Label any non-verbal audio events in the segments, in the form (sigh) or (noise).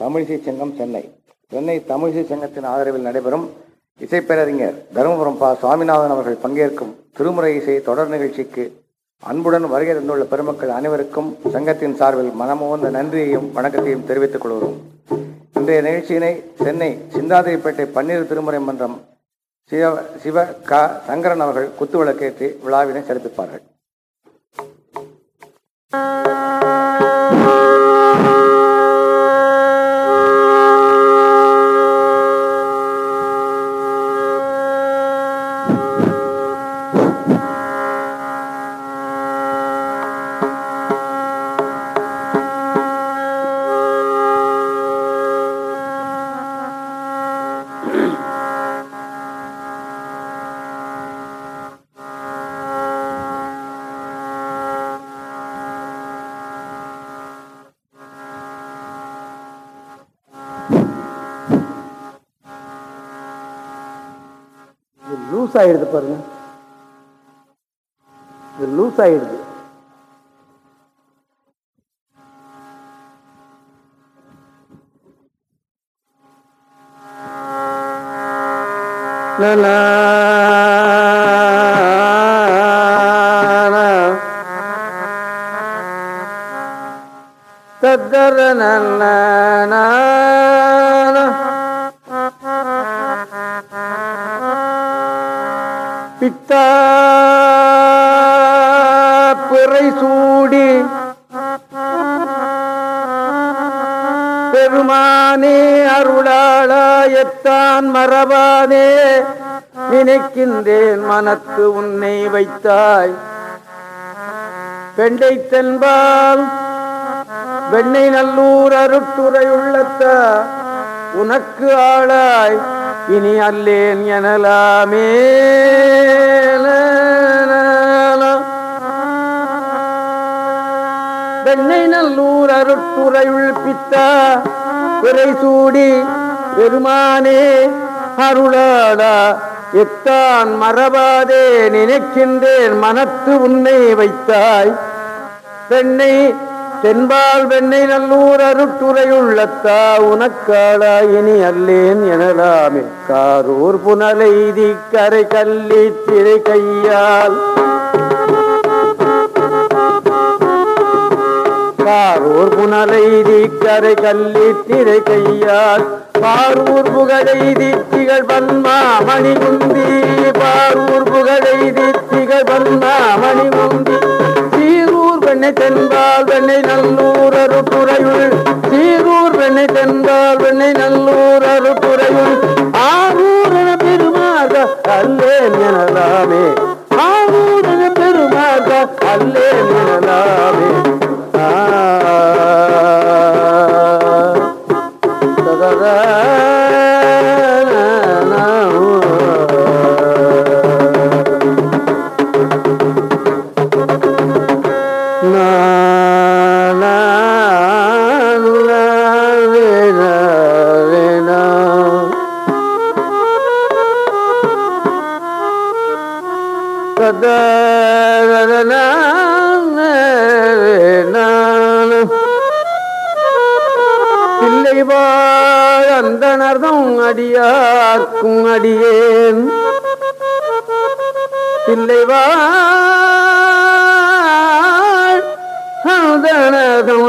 தமிழிசை சங்கம் சென்னை. சென்னை தமிழிசை சங்கத்தின் ஆதரவில் நடைபெறும் இசைப்பேரறிஞர் தருமபுரம் பா. சுவாமிநாதன் அவர்கள் பங்கேற்கும் திருமுறை இசை தொடர் நிகழ்ச்சிக்கு அன்புடன் வருகை தந்துள்ள பெருமக்கள் அனைவருக்கும் சங்கத்தின் சார்பில் மனமுவந்த நன்றியையும் வணக்கத்தையும் தெரிவித்துக் கொள்கிறோம். இன்றைய நிகழ்ச்சியினை சென்னை சிந்தாதிரிப்பேட்டை பன்னீர் திருமுறை மன்றம் சிவ சிவ க. சங்கரன் அவர்கள் குத்துவிளக்கேற்றி விழாவினை சிறப்பிப்பார்கள். லூஸ் ஆயிடுது பாருங்க. இது லூஸ் ஆயிடுது லலா. தத்தர நல்ல பகவானே நினைக்கின்றேன் மனத்து உன்னை வைத்தாய். பெண்டை தென்பால் வெண்ணை நல்லூர் அருட்டுரை உள்ளத்தா உனக்கு ஆளாய் இனி அல்லேன் எனலாமே. வெண்ணை நல்லூர் அருட்டுரையுள் பித்தா பிறை சூடி பெருமானே அருளாடா எத்தான் மறவாதே நினைக்கின்றேன் மனத்து உன்னை வைத்தாய். பெண்ணை தென்பால் வெண்ணை நல்லூர் அருட்டுரையுள்ளத்தா உனக்காளா இனி அல்லேன் எனலாமே. காரூர் புனலைதி கரை கல்லி திரை கையால். காரூர் புனலைதி கரை கல்லி திரை கையால். பாரூர் புகழை திகழ் பன்மா மணிமுந்தி பாரூர் புகழை திகழ் பன்மா மணிமுந்தி சீரூர் வெண்ணை தென்பால் வெண்ணை நல்லூர் அருப்புறையுள் சீரூர் வெண்ணை தென்பால் வெண்ணை நல்லூர் அருப்புறையுள் ஆரூர் என பெருமாக அல்லேன் எனலாமே. ஆரூர் என பெருமாக அல்லேன் எனலாமே. ஆ பிள்ளை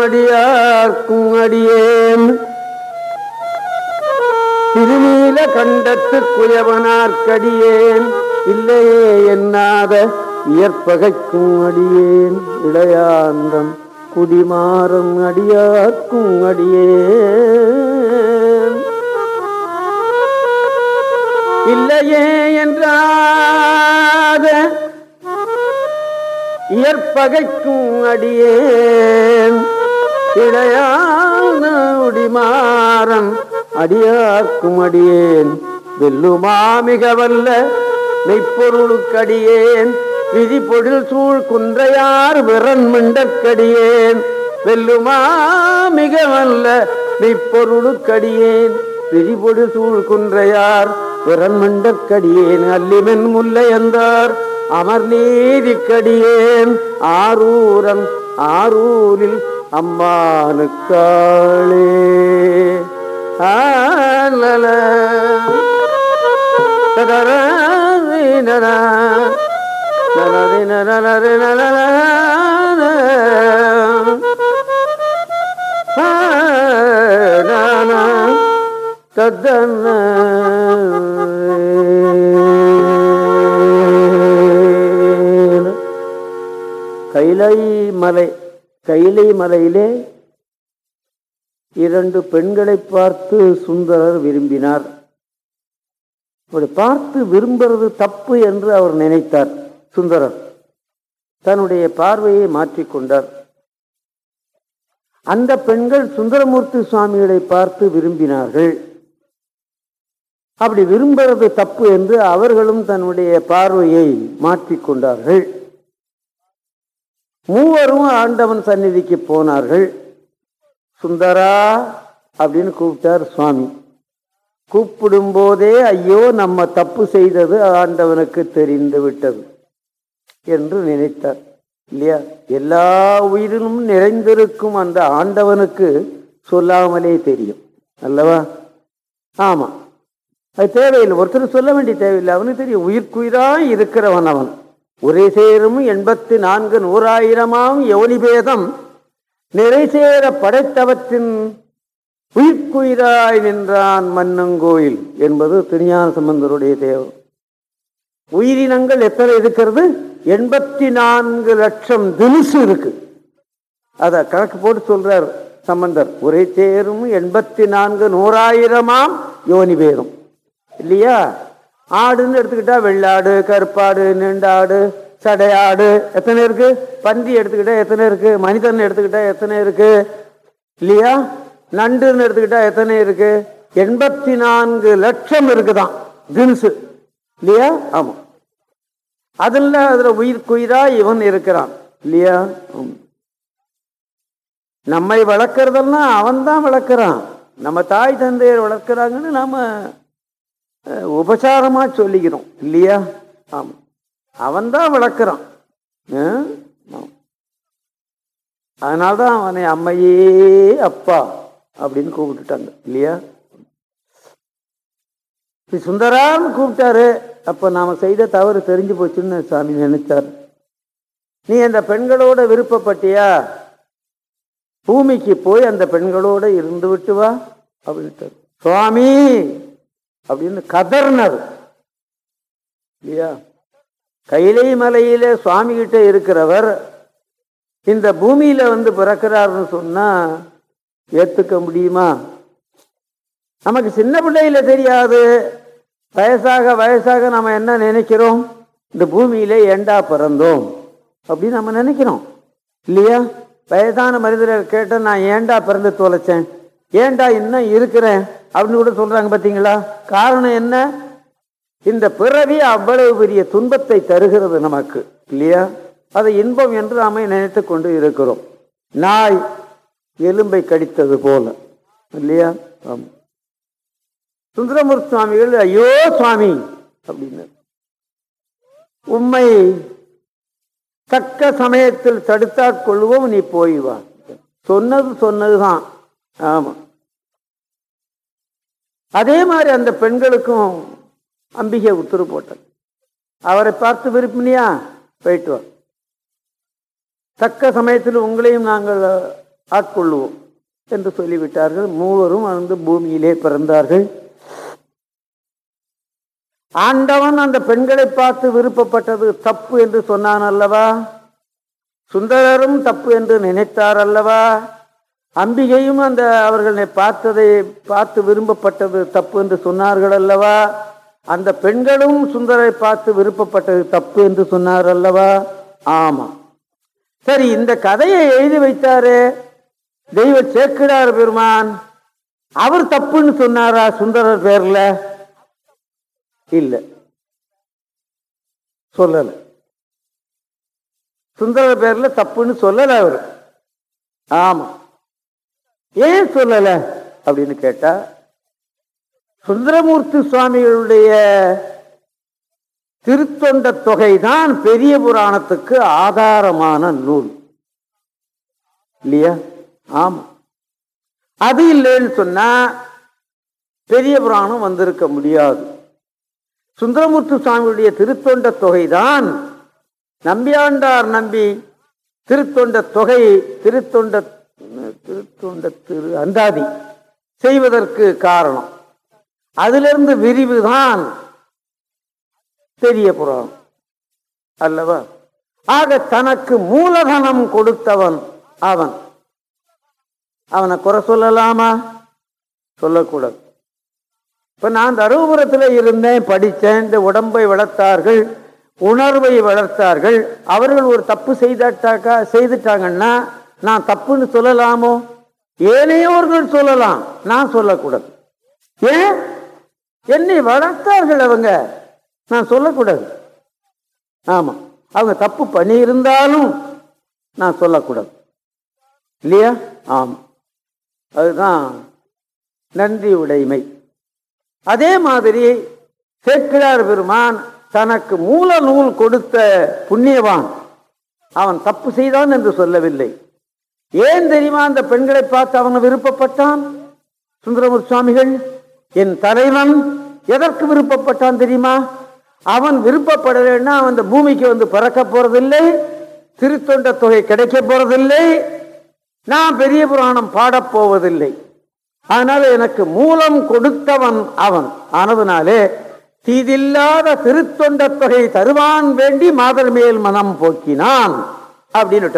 அடியார்க்கும் அடியேன். திருநீல கண்டத்து குயவனார்க்கடியேன். இல்லையே என்னாத இயற்பகைக்கும் அடியேன். இளையாந்தம் குடிமாறும் அடியார்க்கும் அடியேன். இல்லையே என்றார் என்றாத இயற்பகைக்கும் அடியேன். இளையான உடிமாறன் அடியார்க்கும் அடியேன். வெல்லுமா மிக வல்ல மெய்ப்பொருளுக்கடியேன் விதி பொழில் சூழ் குன்றையார் விரன் மிண்டக்கடியேன் வெல்லுமா மிக வல்ல மெய்ப்பொருளுக்கடியேன் விதி பொழில் சூழ் குன்றையார் விரல் மண்டற்கடியேன் அல்லிமென் முல்லை என்றார் அமர் நீதிக்கடியேன் ஆரூரன் ஆரூரில் அம்மானுக்காளே. ஆலல நரதின கைலை மலை கைலை மலையிலே இரண்டு பெண்களை பார்த்து சுந்தரர் விரும்பினார். அப்படி பார்த்து விரும்புறது தப்பு என்று அவர் நினைத்தார் சுந்தரர். தன்னுடைய பார்வையை மாற்றிக்கொண்டார் அந்த பெண்கள் சுந்தரமூர்த்தி சுவாமிகளை பார்த்து விரும்பினார்கள். அப்படி விரும்புறது தப்பு என்று அவர்களும் தன்னுடைய பார்வையை மாற்றிக்கொண்டார்கள் மூவரும் ஆண்டவன் சந்நிதிக்கு போனார்கள். சுந்தரா அப்படின்னு கூப்பிட்டார் சுவாமி. கூப்பிடும் போதே ஐயோ நம்ம தப்பு செய்தது ஆண்டவனுக்கு தெரிந்து விட்டது என்று நினைத்தார். இல்லையா? எல்லா உயிரிலும் நிறைந்திருக்கும் அந்த ஆண்டவனுக்கு சொல்லாமலே தெரியும். அல்லவா? ஆமாம் அது தேவையில்லை. ஒருத்தர் சொல்ல வேண்டிய தேவையில்லை. அவனுக்கு தெரியும். உயிர்க்குயிராய் இருக்கிறவன் அவன். ஒரே சேரும் எண்பத்தி நான்கு நூறாயிரமாம் யோனிபேதம் நிறை சேர படைத்தவற்றின் உயிர்க்குயிராய் நின்றான் மன்னங்கோயில் என்பது திருஞான சம்பந்தருடைய தேவம் உயிரினங்கள் எத்தனை இருக்கிறது? எண்பத்தி நான்கு லட்சம் தினுசு இருக்கு. அத கணக்கு போட்டு சொல்றார் சம்பந்தர். ஒரே சேரும் எண்பத்தி நான்கு நூறாயிரமாம் யோனி பேரும் இல்லையா? ஆடுன்னு எடுத்துக்கிட்டா வெள்ளாடு கருப்பாடு நீண்டாடு சடையாடு எத்தனை இருக்கு? பந்தி எடுத்துக்கிட்டா எத்தனை இருக்கு? மனிதன் எடுத்துக்கிட்டா எத்தனை இருக்கு? இல்லையா? நண்டுன்னு எடுத்துக்கிட்டா எத்தனை இருக்கு? எண்பத்தி நான்கு லட்சம் இருக்குதான் தின்ஸு இல்லையா? ஆமா. அதுல அதுல உயிர்க்குயிரா இவன் இருக்கிறான். இல்லையா? நம்மை வளர்க்கறதெல்லாம் அவன் தான் வளர்க்குறான். நம்ம தாய் தந்தையர் வளர்க்குறாங்கன்னு நாம உபசாரமாக சொல்லிக்கிறோம். இல்லையா? ஆமாம் அவன்தான் விளக்குறான். வளர்க்குறான் தான் அதனால்தான் அவனை அம்மையே அப்பா அப்படின்னு கூப்பிட்டுட்டாங்க. இல்லையா? இப்படி சுந்தரான்னு கூப்பிட்டாரு. அப்போ நாம செய்த தவறு தெரிஞ்சு போச்சுன்னு சாமி நினைச்சார். நீ அந்த பெண்களோட விருப்பப்பட்டியா? பூமிக்கு போய் அந்த பெண்களோட இருந்து விட்டு வா அப்படின்ட்டு சுவாமி! அப்படின்னு கதர்னர் இல்லையா? கைலை மலையில சுவாமி கிட்ட இருக்கிறவர் இந்த பூமியில வந்து பிறக்கிறாருன்னு சொன்னா ஏத்துக்க முடியுமா? நமக்கு சின்ன பிள்ளையில தெரியாது. வயசாக வயசாக நம்ம என்ன நினைக்கிறோம்? இந்த பூமியில ஏண்டா பிறந்தோம்? அப்படின்னு நம்ம நினைக்கிறோம். இல்லையா? வயதான மனிதரை கேட்ட நான் ஏண்டா பிறந்து தொலைச்சேன்? ஏண்டா இன்னும் இருக்கிறேன்? அப்படின்னு கூட சொல்றாங்க பார்த்தீங்களா காரணம் என்ன? இந்த பிறவி அவ்வளவு பெரிய துன்பத்தை தருகிறது நமக்கு இல்லையா? அதை இன்பம் என்று நாம நினைத்து கொண்டு இருக்கிறோம். நாய் எலும்பை கடித்தது போல இல்லையா? ஆமாம் சுந்தரமூர்த்தி சுவாமிகள் ஐயோ சுவாமி! அப்படின்னு உண்மை தக்க சமயத்தில் தடுத்தா கொள்வோம் நீ போய் வா. சொன்னது சொன்னதுதான். ஆமா. அதே மாதிரி அந்த பெண்களுக்கும் அம்பிகை உத்தரவு போட்டார் அவரை பார்த்து விருப்பினியா போயிட்டு வா. தக்க சமயத்தில் உங்களையும் நாங்கள் ஆட்கொள்ளுவோம் என்று சொல்லிவிட்டார்கள். மூவரும் வந்து பூமியிலே பிறந்தார்கள். ஆண்டவன் அந்த பெண்களை பார்த்து விருப்பப்பட்டது தப்பு என்று சொன்னான் அல்லவா? சுந்தரரும் தப்பு என்று நினைத்தார் அல்லவா? அம்பிகையும் அந்த அவர்களை பார்த்ததை பார்த்து விரும்பப்பட்டது தப்பு என்று சொன்னார்கள் அல்லவா அந்த பெண்களும் சுந்தரை பார்த்து விருப்பப்பட்டது தப்பு என்று சொன்னார் அல்லவா ஆமா சரி இந்த கதையை எழுதி வைத்தாரு தெய்வ சேக்கிடார் பெருமான். அவர் தப்புன்னு சொன்னாரா சுந்தரர் பேர்ல? இல்ல. சொல்லல. சுந்தரர் பேர்ல தப்புன்னு சொல்லல அவர். ஆமா ஏன் சொல்லல? அப்படின்னு கேட்டா சுந்தரமூர்த்தி சுவாமிகளுடைய திருத்தொண்ட தொகைதான் பெரிய புராணத்துக்கு ஆதாரமான நூல். இல்லையா? ஆமா. அது இல்லைன்னு சொன்னா பெரிய புராணம் வந்திருக்க முடியாது. சுந்தரமூர்த்தி சுவாமியுடைய திருத்தொண்ட தொகைதான் நம்பியாண்டார் நம்பி திருத்தொண்ட தொகை திருத்தொண்ட திருத்தொண்ட திரு அந்தாதி. செய்வதற்கு காரணம். அதிலிருந்து விரிவுதான் பெரிய புறம் அல்லவா? ஆக தனக்கு மூலதனம் கொடுத்தவன் அவன். அவனை குறை சொல்லலாமா? சொல்லக்கூடாது. இப்ப நான் தருமபுரத்தில் இருந்தேன் படித்தேன் இந்த உடம்பை வளர்த்தார்கள் உணர்வை வளர்த்தார்கள். அவர்கள் ஒரு தப்பு செய்தாட்டாக்கா செய்துட்டாங்கன்னா நான் தப்புன்னு சொல்லலாமோ? ஏனையோர்கள் சொல்லலாம். நான் சொல்லக்கூடாது. ஏன்? என்னை வளர்த்தார்கள் அவங்க. நான் சொல்லக்கூடாது. ஆமா. அவங்க தப்பு பண்ணியிருந்தாலும் நான் சொல்லக்கூடாது. இல்லையா? ஆமா. அதுதான் நன்றி உடைமை. அதே மாதிரி சேக்கிழார் பெருமான் தனக்கு மூல நூல் கொடுத்த புண்ணியவான். அவன் தப்பு செய்தான் என்று சொல்லவில்லை. ஏன் தெரியுமா அந்த பெண்களை பார்த்து அவன் விருப்பப்பட்டான்? சுந்தரமூர் சுவாமிகள் என் தலைவன் எதற்கு விருப்பப்பட்டான் தெரியுமா? அவன் விருப்பப்படலைன்னா அவன் இந்த பூமிக்கு வந்து பறக்க போறதில்லை திருத்தொண்ட தொகை கிடைக்க போறதில்லை நான் பெரிய புராணம் பாடப்போவதில்லை அதனால எனக்கு மூலம் கொடுத்தவன் அவன். ஆனதுனாலே தீதில்லாத திருத்தொண்ட தொகை தருவான் வேண்டி மாதர் மேல் மனம் போக்கினான் அப்படின்னு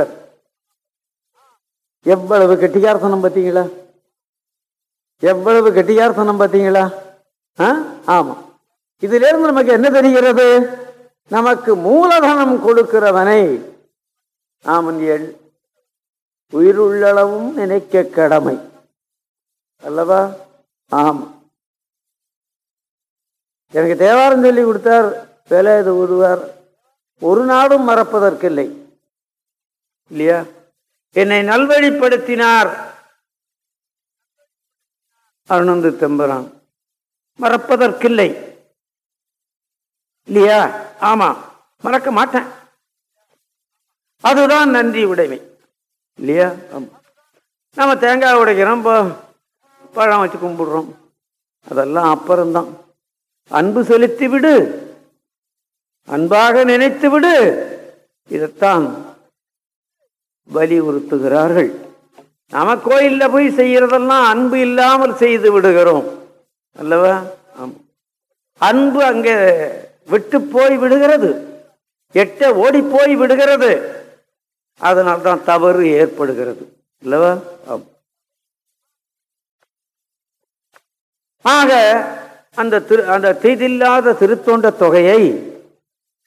எவ்வளவு கெட்டிகார்த்தனம் பார்த்தீங்களா? எவ்வளவு கெட்டிகார்த்தனம் பார்த்தீங்களா? ஆ? ஆமாம் இதிலிருந்து நமக்கு என்ன தெரிகிறது? நமக்கு மூலதனம் கொடுக்கிறவனை ஆமன் எள் உயிருள்ளளவும் நினைக்க கடமை. அல்லவா? ஆமாம் எனக்கு தேவாரம் சொல்லி கொடுத்தார் வேலை இது ஊதுவார் ஒரு நாடும் மறப்பதற்கில்லை. இல்லையா? என்னை நல்வழிப்படுத்தினார். அருணந்து தெம்பரான். மறப்பதற்கில்லை. இல்லையா? ஆமா. மறக்க மாட்டேன். அதுதான் நன்றி உடைமை. இல்லையா? ஆமா. நம்ம தேங்காய் உடைக்கிறோம் பழம் வச்சு கும்பிடுறோம். அதெல்லாம் அப்புறம்தான். அன்பு செலுத்தி விடு. அன்பாக நினைத்து விடு. இதைத்தான் வலியுறுத்துகிறார்கள். நம்ம கோயில்ல போய் செய்யறதெல்லாம் அன்பு இல்லாமல் செய்து விடுகிறோம். அல்லவா? அன்பு அங்கே விட்டு போய் விடுகிறது. எட்ட ஓடி போய் விடுகிறது. அதனால்தான் தவறு ஏற்படுகிறது. அல்லவா? ஆக அந்த திரு அந்த தீதில்லாத திருத்தொண்ட தொகையை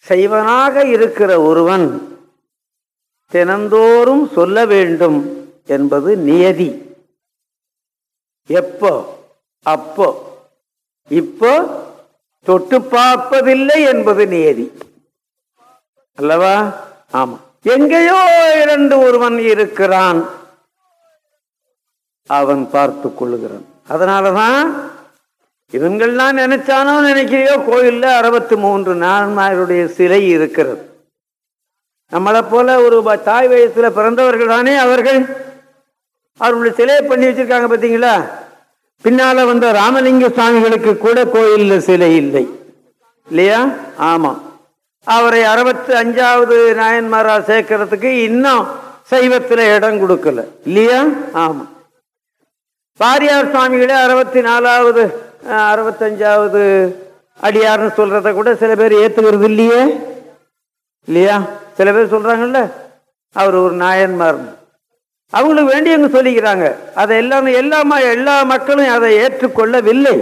செய்வனாக இருக்கிற ஒருவன் தினந்தோறும் சொல்ல வேண்டும் என்பது நியதி. எப்போ? அப்போ. இப்போ தொட்டு பார்ப்பதில்லை என்பது நியதி. அல்லவா? ஆமா. எங்கேயோ இரண்டு ஒருவன் இருக்கிறான். அவன் பார்த்து கொள்ளுகிறான். அதனாலதான் இவங்கள்லாம் நினைச்சானோ நினைக்கிறையோ கோயில்ல அறுபத்தி மூன்று நான்மாருடைய சிலை இருக்கிறது. நம்மளை போல ஒரு தாய் வயசுல பிறந்தவர்கள் தானே அவர்கள். அவர்களுடைய சிலையை பண்ணி வச்சிருக்காங்க பார்த்தீங்களா பின்னால வந்த ராமலிங்க சுவாமிகளுக்கு கூட கோயில்ல சிலை இல்லை. இல்லையா? ஆமா. அவரை அறுபத்தி அஞ்சாவது நாயன்மாரா சேர்க்கறதுக்கு இன்னும் சைவத்துல இடம் கொடுக்கல. இல்லையா? ஆமா. பாரியார் சுவாமிகளே அறுபத்தி நாலாவது அறுபத்தஞ்சாவது அடியார்னு சொல்றத கூட சில பேர் ஏத்துக்கிறது இல்லையே? இல்லையா? சில பேர் சொல்கிறாங்கல்ல அவர் ஒரு நாயன்மார். அவங்களுக்கு வேண்டியவங்க சொல்லிக்கிறாங்க. அதை எல்லாம் எல்லாமா எல்லா மக்களும் அதை ஏற்றுக்கொள்ளவில்லை.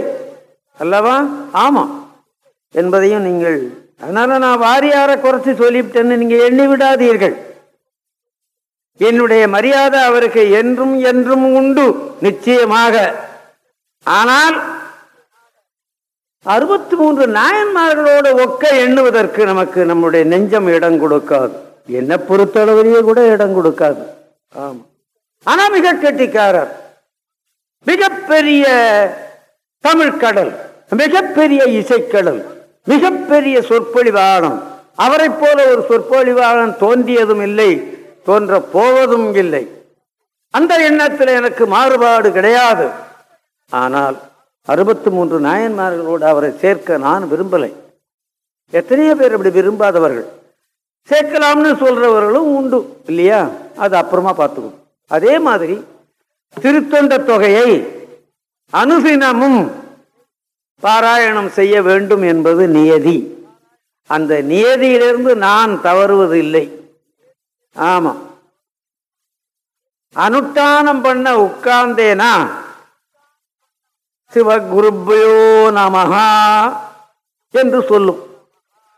அல்லவா? ஆமாம் என்பதையும் நீங்கள் அதனால நான் வாரியாரை குறைச்சி சொல்லிவிட்டேன்னு நீங்கள் எண்ணி விடாதீர்கள். என்னுடைய மரியாதை அவருக்கு என்றும் என்றும் உண்டு நிச்சயமாக. ஆனால் அறுபத்தி மூன்று நாயன்மார்களோட ஒக்க எண்ணுவதற்கு நமக்கு நம்முடைய நெஞ்சம் இடம் கொடுக்காது. என்ன பொறுத்தளவிலேயே கூட இடம் கொடுக்காது. ஆமா ஆனா மிக கெட்டிக்காரர். மிகப்பெரிய தமிழ் கடல் மிகப்பெரிய இசைக்கடல் மிகப்பெரிய சொற்பொழிவாளன் அவரைப் போல ஒரு சொற்பொழிவாளன் தோன்றியதும் இல்லை தோன்ற போவதும் இல்லை. அந்த எண்ணத்தில் எனக்கு மாறுபாடு கிடையாது. ஆனால் அறுபத்தி மூன்று நாயன்மார்களோடு அவரை சேர்க்க நான் விரும்பலை. எத்தனையோ பேர் அப்படி விரும்பாதவர்கள். சேர்க்கலாம்னு சொல்றவர்களும் உண்டு இல்லையா? அது அப்புறமா பார்த்துக்கணும். அதே மாதிரி திருத்தொண்ட தொகையை அனுதினமும் பாராயணம் செய்ய வேண்டும் என்பது நியதி. அந்த நியதியிலிருந்து நான் தவறுவதில்லை ஆமா. அனுஷ்டானம் பண்ண உட்கார்ந்தேனா சிவகுருப்பயோ நமஹா என்று சொல்லும்.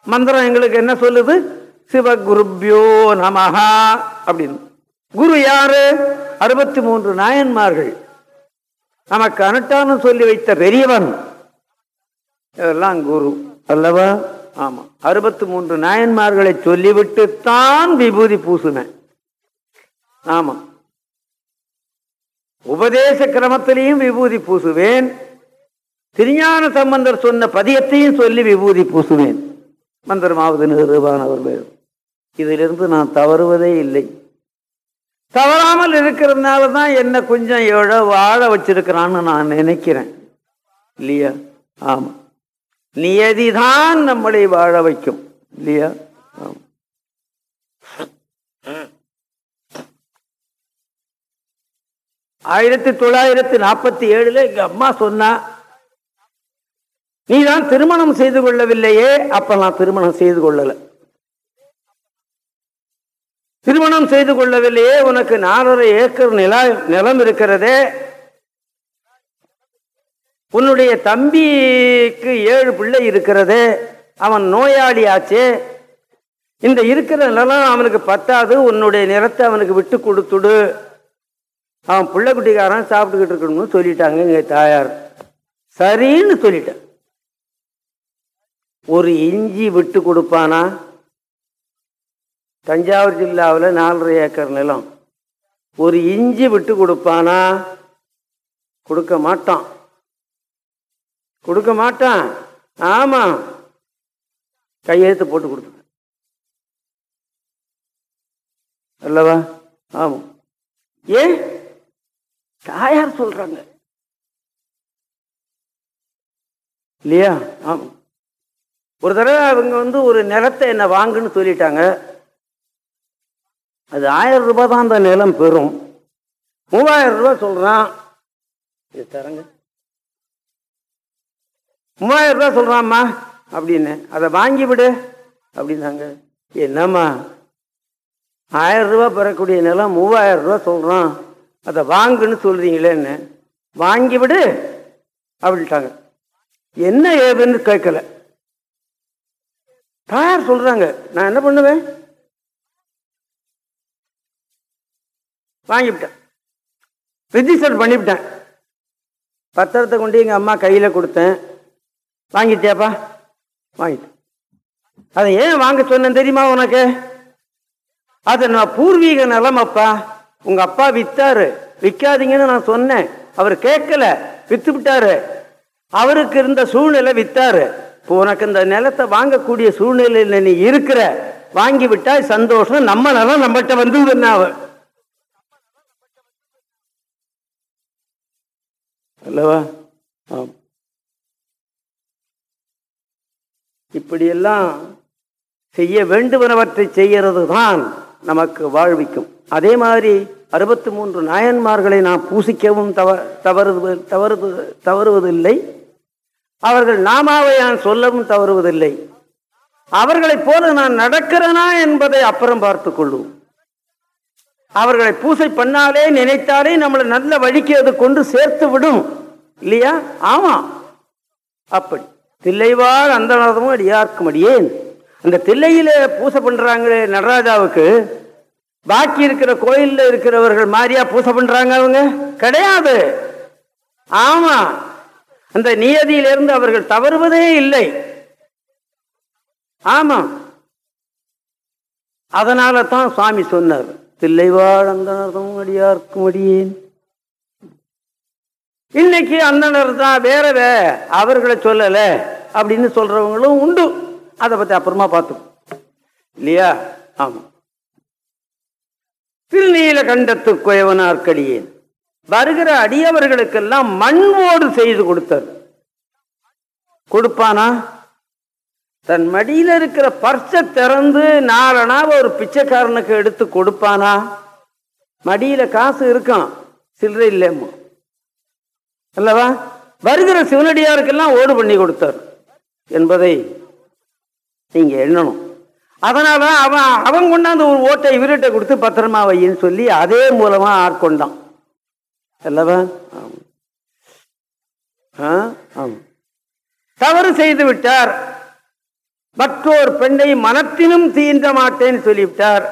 மந்திரம் எங்களுக்கு என்ன சொல்லுது? சிவகுருப்யோ நமஹா அப்படின்னு. குரு யாரு? அறுபத்தி மூன்று நாயன்மார்கள். நமக்கு அனுட்டானம் சொல்லி வைத்த பெரியவன். இதெல்லாம் குரு அல்லவா? ஆமா. அறுபத்தி மூன்று நாயன்மார்களை சொல்லிவிட்டுத்தான் விபூதி பூசுனேன். ஆமா. உபதேச கிரமத்திலையும் விபூதி பூசுவேன். திருஞான சம்பந்தர் சொன்ன பதியத்தையும் சொல்லி விபூதி பூசுவேன். மந்திரமாவது நிறுவானவர் வேறு இதிலிருந்து நான் தவறுவதே இல்லை. தவறாமல் இருக்கிறதுனால தான் என்ன கொஞ்சம் எழ வாழ வச்சிருக்கிறான்னு நான் நினைக்கிறேன். இல்லையா? ஆமாம். நியதிதான் நம்மளை வாழ வைக்கும். இல்லையா? ஆமாம். ஆயிரத்தி தொள்ளாயிரத்தி நாற்பத்தி ஏழுல எங்க அம்மா சொன்னா நீதான் திருமணம் செய்து கொள்ளவில்லையே. அப்ப நான் திருமணம் செய்து கொள்ளல. திருமணம் செய்து கொள்ளவில்லையே உனக்கு நாலரை ஏக்கர் நில நிலம் இருக்கிறதே. உன்னுடைய தம்பிக்கு ஏழு பிள்ளை இருக்கிறதே. அவன் நோயாளி ஆச்சே இந்த இருக்கிற நிலம் அவனுக்கு பத்தாது உன்னுடைய நிலத்தை அவனுக்கு விட்டு கொடுத்துடு. அவன் பிள்ளை குட்டிக்காரன் சாப்பிட்டுக்கிட்டு இருக்கணும்னு சொல்லிட்டாங்க எங்கள் தாயார். சரின்னு சொல்லிட்டேன். ஒரு இஞ்சி விட்டு கொடுப்பானா? தஞ்சாவூர் ஜில்லாவில் நாலரை ஏக்கர் நிலம். ஒரு இஞ்சி விட்டு கொடுப்பானா? கொடுக்க மாட்டான். கொடுக்க மாட்டான். ஆமாம் கையெழுத்து போட்டு கொடுத்துட்டேன். அல்லவா? ஆமாம் ஏன்? தாயார் சொல்றாங்க. இல்லையா ஆமா. ஒரு தடவை அவங்க வந்து ஒரு நிலத்தை என்ன வாங்குன்னு சொல்லிட்டாங்க. அது ஆயிரம் ரூபாய் தான் அந்த நிலம் பெறும். மூவாயிரம் ரூபாய் சொல்றான். இது தரங்க. மூவாயிரம் ரூபாய் சொல்றாம்மா அப்படின்னு. அதை வாங்கி விடு அப்படின்னாங்க. என்னம்மா? ஆயிரம் ரூபாய் பெறக்கூடிய நிலம் மூவாயிரம் ரூபாய் சொல்றான். அதை வாங்குன்னு சொல்றீங்களேன்னு வாங்கி விடு அப்படின்ட்டாங்க. என்ன ஏதுன்னு கேட்கல. தாயார் சொல்றாங்க நான் என்ன பண்ணுவேன்? வாங்கிவிட்டேன். ரிஜிஸ்டர் பண்ணிவிட்டேன். பத்திரத்தை கொண்டு எங்கள் அம்மா கையில் கொடுத்தேன். வாங்கிட்டியாப்பா? வாங்கிட்டேன். அதை ஏன் வாங்க சொன்னேன் தெரியுமா உனக்கு? அது நான் பூர்வீக நலமப்பா. உங்க அப்பா வித்தாரு. விற்காதீங்கன்னு நான் சொன்னேன். அவர் கேட்கல. வித்து விட்டாரு அவருக்கு இருந்த சூழ்நிலை வித்தாரு. இப்போ உனக்கு இந்த நிலத்தை வாங்கக்கூடிய சூழ்நிலையில் நீ இருக்கிற வாங்கி விட்டா சந்தோஷம். நம்ம நிலம் நம்மகிட்ட வந்து அவர் அல்லவா? இப்படியெல்லாம் செய்ய வேண்டுவனவற்றை செய்கிறது தான் நமக்கு வாழ்விக்கும். அதே மாதிரி அறுபத்தி மூன்று நாயன்மார்களை நாம் பூசிக்கவும் தவ தவறு தவறு தவறுவதில்லை. அவர்கள் நாமாவை நான் சொல்லவும் தவறுவதில்லை. அவர்களைப் போல நான் நடக்கிறேனா என்பதை அப்புறம் பார்த்து கொள்வோம் அவர்களை பூசை பண்ணாலே நினைத்தாலே நம்மளை நல்ல வழிக்கு அது கொண்டு சேர்த்து விடும். இல்லையா? ஆமா. அப்படி. தில்லைவாழ் அந்த அடியார்க்கும் அடியேன். அந்த தில்லையில பூசை பண்றாங்களே நடராஜாவுக்கு பாக்கி இருக்கிற கோயில்ல இருக்கிறவர்கள் மாதிரியா பூசை பண்றாங்க அவங்க? கிடையாது. ஆமா. அந்த நியதியிலிருந்து அவர்கள் தவறுவதே இல்லை. ஆமா. அதனால தான் சுவாமி சொன்னார் தில்லைவாழ் அந்தனர்தம் அடியார்க்கும் அடியேன். இன்னைக்கு அந்தனர் தான் வேறவே அவர்களை சொல்லல அப்படின்னு சொல்றவங்களும் உண்டு. அதை பத்தி அப்புறமா பார்த்தோம் இல்லையா? ஆமா. திருநீலகண்டத்து குயவனார்க்கடியேன் வருகிற அடியவர்களுக்கெல்லாம் மண்வோடு செய்து கொடுத்தது. கொடுப்பானா? தன் மடியில் இருக்கிற பர்ஸை திறந்து நாலனா ஒரு பிச்சைக்காரனுக்கு எடுத்து கொடுப்பானா? மடியில காசு இருக்கான் சில்லறை இல்லையம்மா. அல்லவா? வருகிற சிவனடியாருக்கெல்லாம் ஓடு பண்ணி கொடுத்தார் என்பதை நீங்க எண்ணணும். அதனால அவன் அவன் கொண்டாந்து ஒரு ஓட்டை இவர்கிட்ட கொடுத்து பத்திரமா வையின்னு சொல்லி அதே மூலமா ஆட்கொண்டான் அல்லவா ஆ? தவறு செய்து விட்டார். மற்றோர் பெண்ணை மனத்தினும் தீண்ட மாட்டேன்னு சொல்லிவிட்டார்.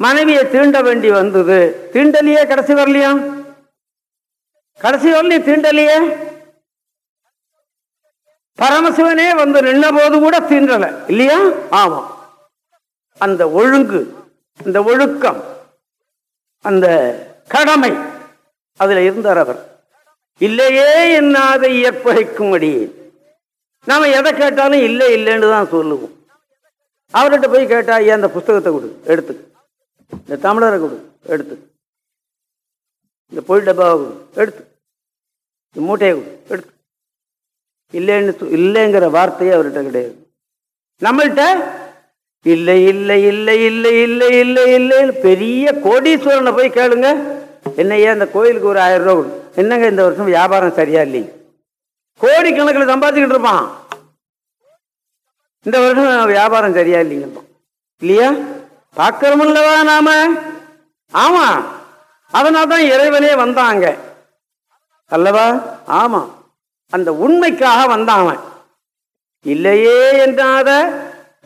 மனைவியை தீண்ட வேண்டி வந்தது. தீண்டலையே கடைசி வரலையா? கடைசி வரலையே தீண்டலையே? பரமசிவனே வந்து நின்ன போது கூட தீண்டல. இல்லையா? ஆமா அந்த ஒழுங்கு அந்த ஒழுக்கம் அந்த கடமை அதில் இருந்தார் அவர். இல்லையே என்னாத இயற்பகைக்கும்படி நாம எதை கேட்டாலும் இல்லை இல்லைன்னு தான் சொல்லுவோம். அவர்கிட்ட போய் கேட்டா ஐயா அந்த புஸ்தகத்தை கொடு எடுத்து. இந்த தமிழரை கொடு எடுத்து. இந்த பொய் டப்பாவை கொடு எடுத்து. இந்த மூட்டையை கொடு எடுத்து. இல்லைன்னு இல்லைங்கிற வார்த்தையே அவர்கிட்ட கிடையாது. நம்மள்கிட்ட இல்லை இல்லை இல்லை இல்லை இல்லை இல்லை இல்லைன்னு பெரிய கோடீஸ்வரனை போய் கேளுங்க. என்னையா இந்த கோயிலுக்கு ஒரு ஆயிரம் ரூபா கொடு. என்னங்க இந்த வருஷம் வியாபாரம் சரியா இல்லைங்க கோடிக்கணக்கில் சம்பாதிச்சுக்கிட்டு இருப்பான். இந்த வருஷம் வியாபாரம் சரியா இல்லைங்க. இல்லையா? பார்க்கிறோமில்லவா நாம? ஆமா. அதனால தான் இறைவனே வந்தாங்க. அல்லவா? ஆமா. அந்த உண்மைக்காக வந்தான் அவன். இல்லையே என்றாத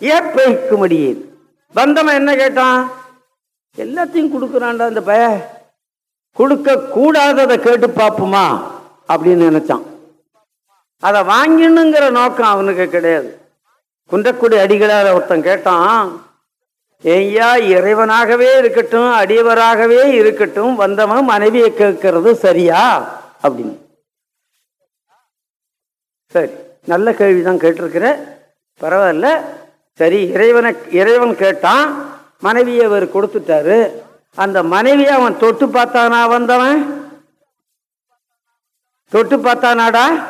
ஏற்பைக்கும்படியே வந்தவன் என்ன கேட்டான்? எல்லாத்தையும் கொடுக்குறான்டா இந்த பய. கொடுக்க கூடாததை கேட்டு பார்ப்போமா? அப்படின்னு நினைச்சான். அதை வாங்கினுங்கிற நோக்கம் அவனுக்கு கிடையாது. குன்றக்குடி அடிகளார் ஒருத்தன் கேட்டான் ஐயா இறைவனாகவே இருக்கட்டும் அடியவராகவே இருக்கட்டும் வந்தவன் மனைவியை கேட்கறது சரியா? அப்படின்னு. சரி நல்ல கேள்விதான் கேட்டிருக்கிற. பரவாயில்ல. சரி இறைவனை இறைவன் கேட்டான் மனைவியை அவர் கொடுத்துட்டாரு. அந்த மனைவியை அவன் தொட்டு பார்த்தானா வந்தவன்? தொட்டு பார்த்தானாடா?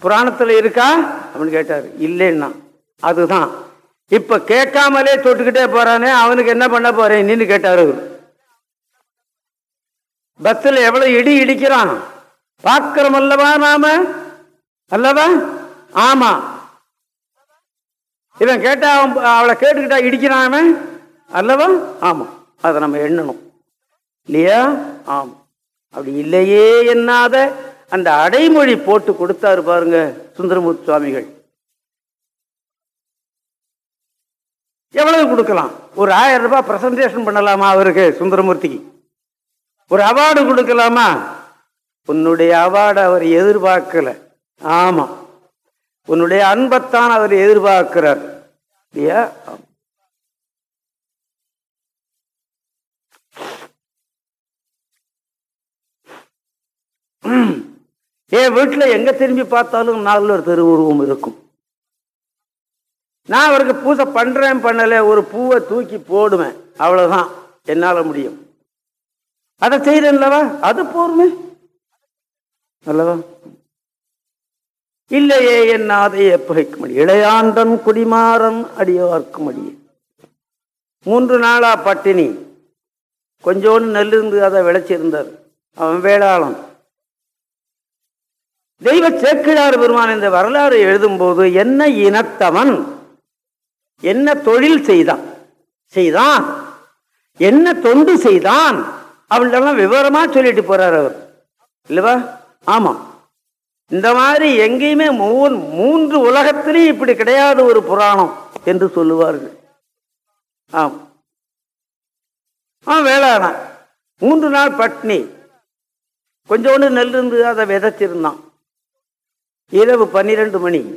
புராணத்தில் இருக்கா? அப்படின்னு கேட்டாரு. இல்லைன்னா அதுதான். இப்ப கேட்காமலே தொட்டுக்கிட்டே போறானே அவனுக்கு என்ன பண்ண போறேன் நின்று கேட்டார் அவரு. பஸ்ல எவ்வளவு இடி இடிக்கிறான்? பார்க்கிறோம் அல்லவா நாம? அல்லவா? ஆமா. இவன் கேட்டா அவன் அவளை கேட்டுக்கிட்டா இடிக்கிறான்? அல்லவா? ஆமா. அதை நம்ம எண்ணணும். இல்லையா? ஆமா. அப்படி இல்லையே என்னாத அந்த அடைமொழி போட்டு கொடுத்தாரு பாருங்க சுந்தரமூர்த்தி சுவாமிகள். எவ்வளவு கொடுக்கலாம்? ஒரு ஆயிரம் ரூபாய் பிரசன்டேஷன் பண்ணலாமா அவருக்கு சுந்தரமூர்த்திக்கு? ஒரு அவார்டு கொடுக்கலாமா? உன்னுடைய அவார்டு அவர் எதிர்பார்க்கல. ஆமா. உன்னுடைய அன்பைத்தான் அவர் எதிர்பார்க்கிறார். இல்லையா? என் வீட்டில் எங்க திரும்பி பார்த்தாலும் நாலு திருவுருவம் இருக்கும். நான் அவருக்கு பூஜை பண்றேன் பண்ணல ஒரு பூவை தூக்கி போடுவேன். அவ்வளவுதான். என்னால முடியும். அதை செய்யறேன்லவா அது போருமே அல்லவா? இல்லையே என் என்னாதை புகைக்கும் முடியும். இளையாண்டன் குடிமாறன் அடியோர்க்கு முடியும் மூன்று நாளா பட்டினி. கொஞ்சோண்டு நெல் இருந்து அதை விளைச்சிருந்தார். அவன் வேளாளன். தெய்வ சேக்கிழார் பெருமான் இந்த வரலாறு எழுதும்போது என்ன இனத்தவன்? என்ன தொழில் செய்தான்? செய்தான். என்ன தொண்டு செய்தான்? அவன்கிட்டலாம் விவரமா சொல்லிட்டு போறார் அவர். இல்லவா? ஆமா இந்த மாதிரி எங்கேயுமே மூன் மூன்று உலகத்திலையும் இப்படி கிடையாது ஒரு புராணம் என்று சொல்லுவார்கள். ஆம். ஆ வேளாண் மூன்று நாள் பட்னி. கொஞ்சோண்டு நெல் இருந்து அதை விதைச்சிருந்தான். இரவு பன்னிரெண்டு மணி.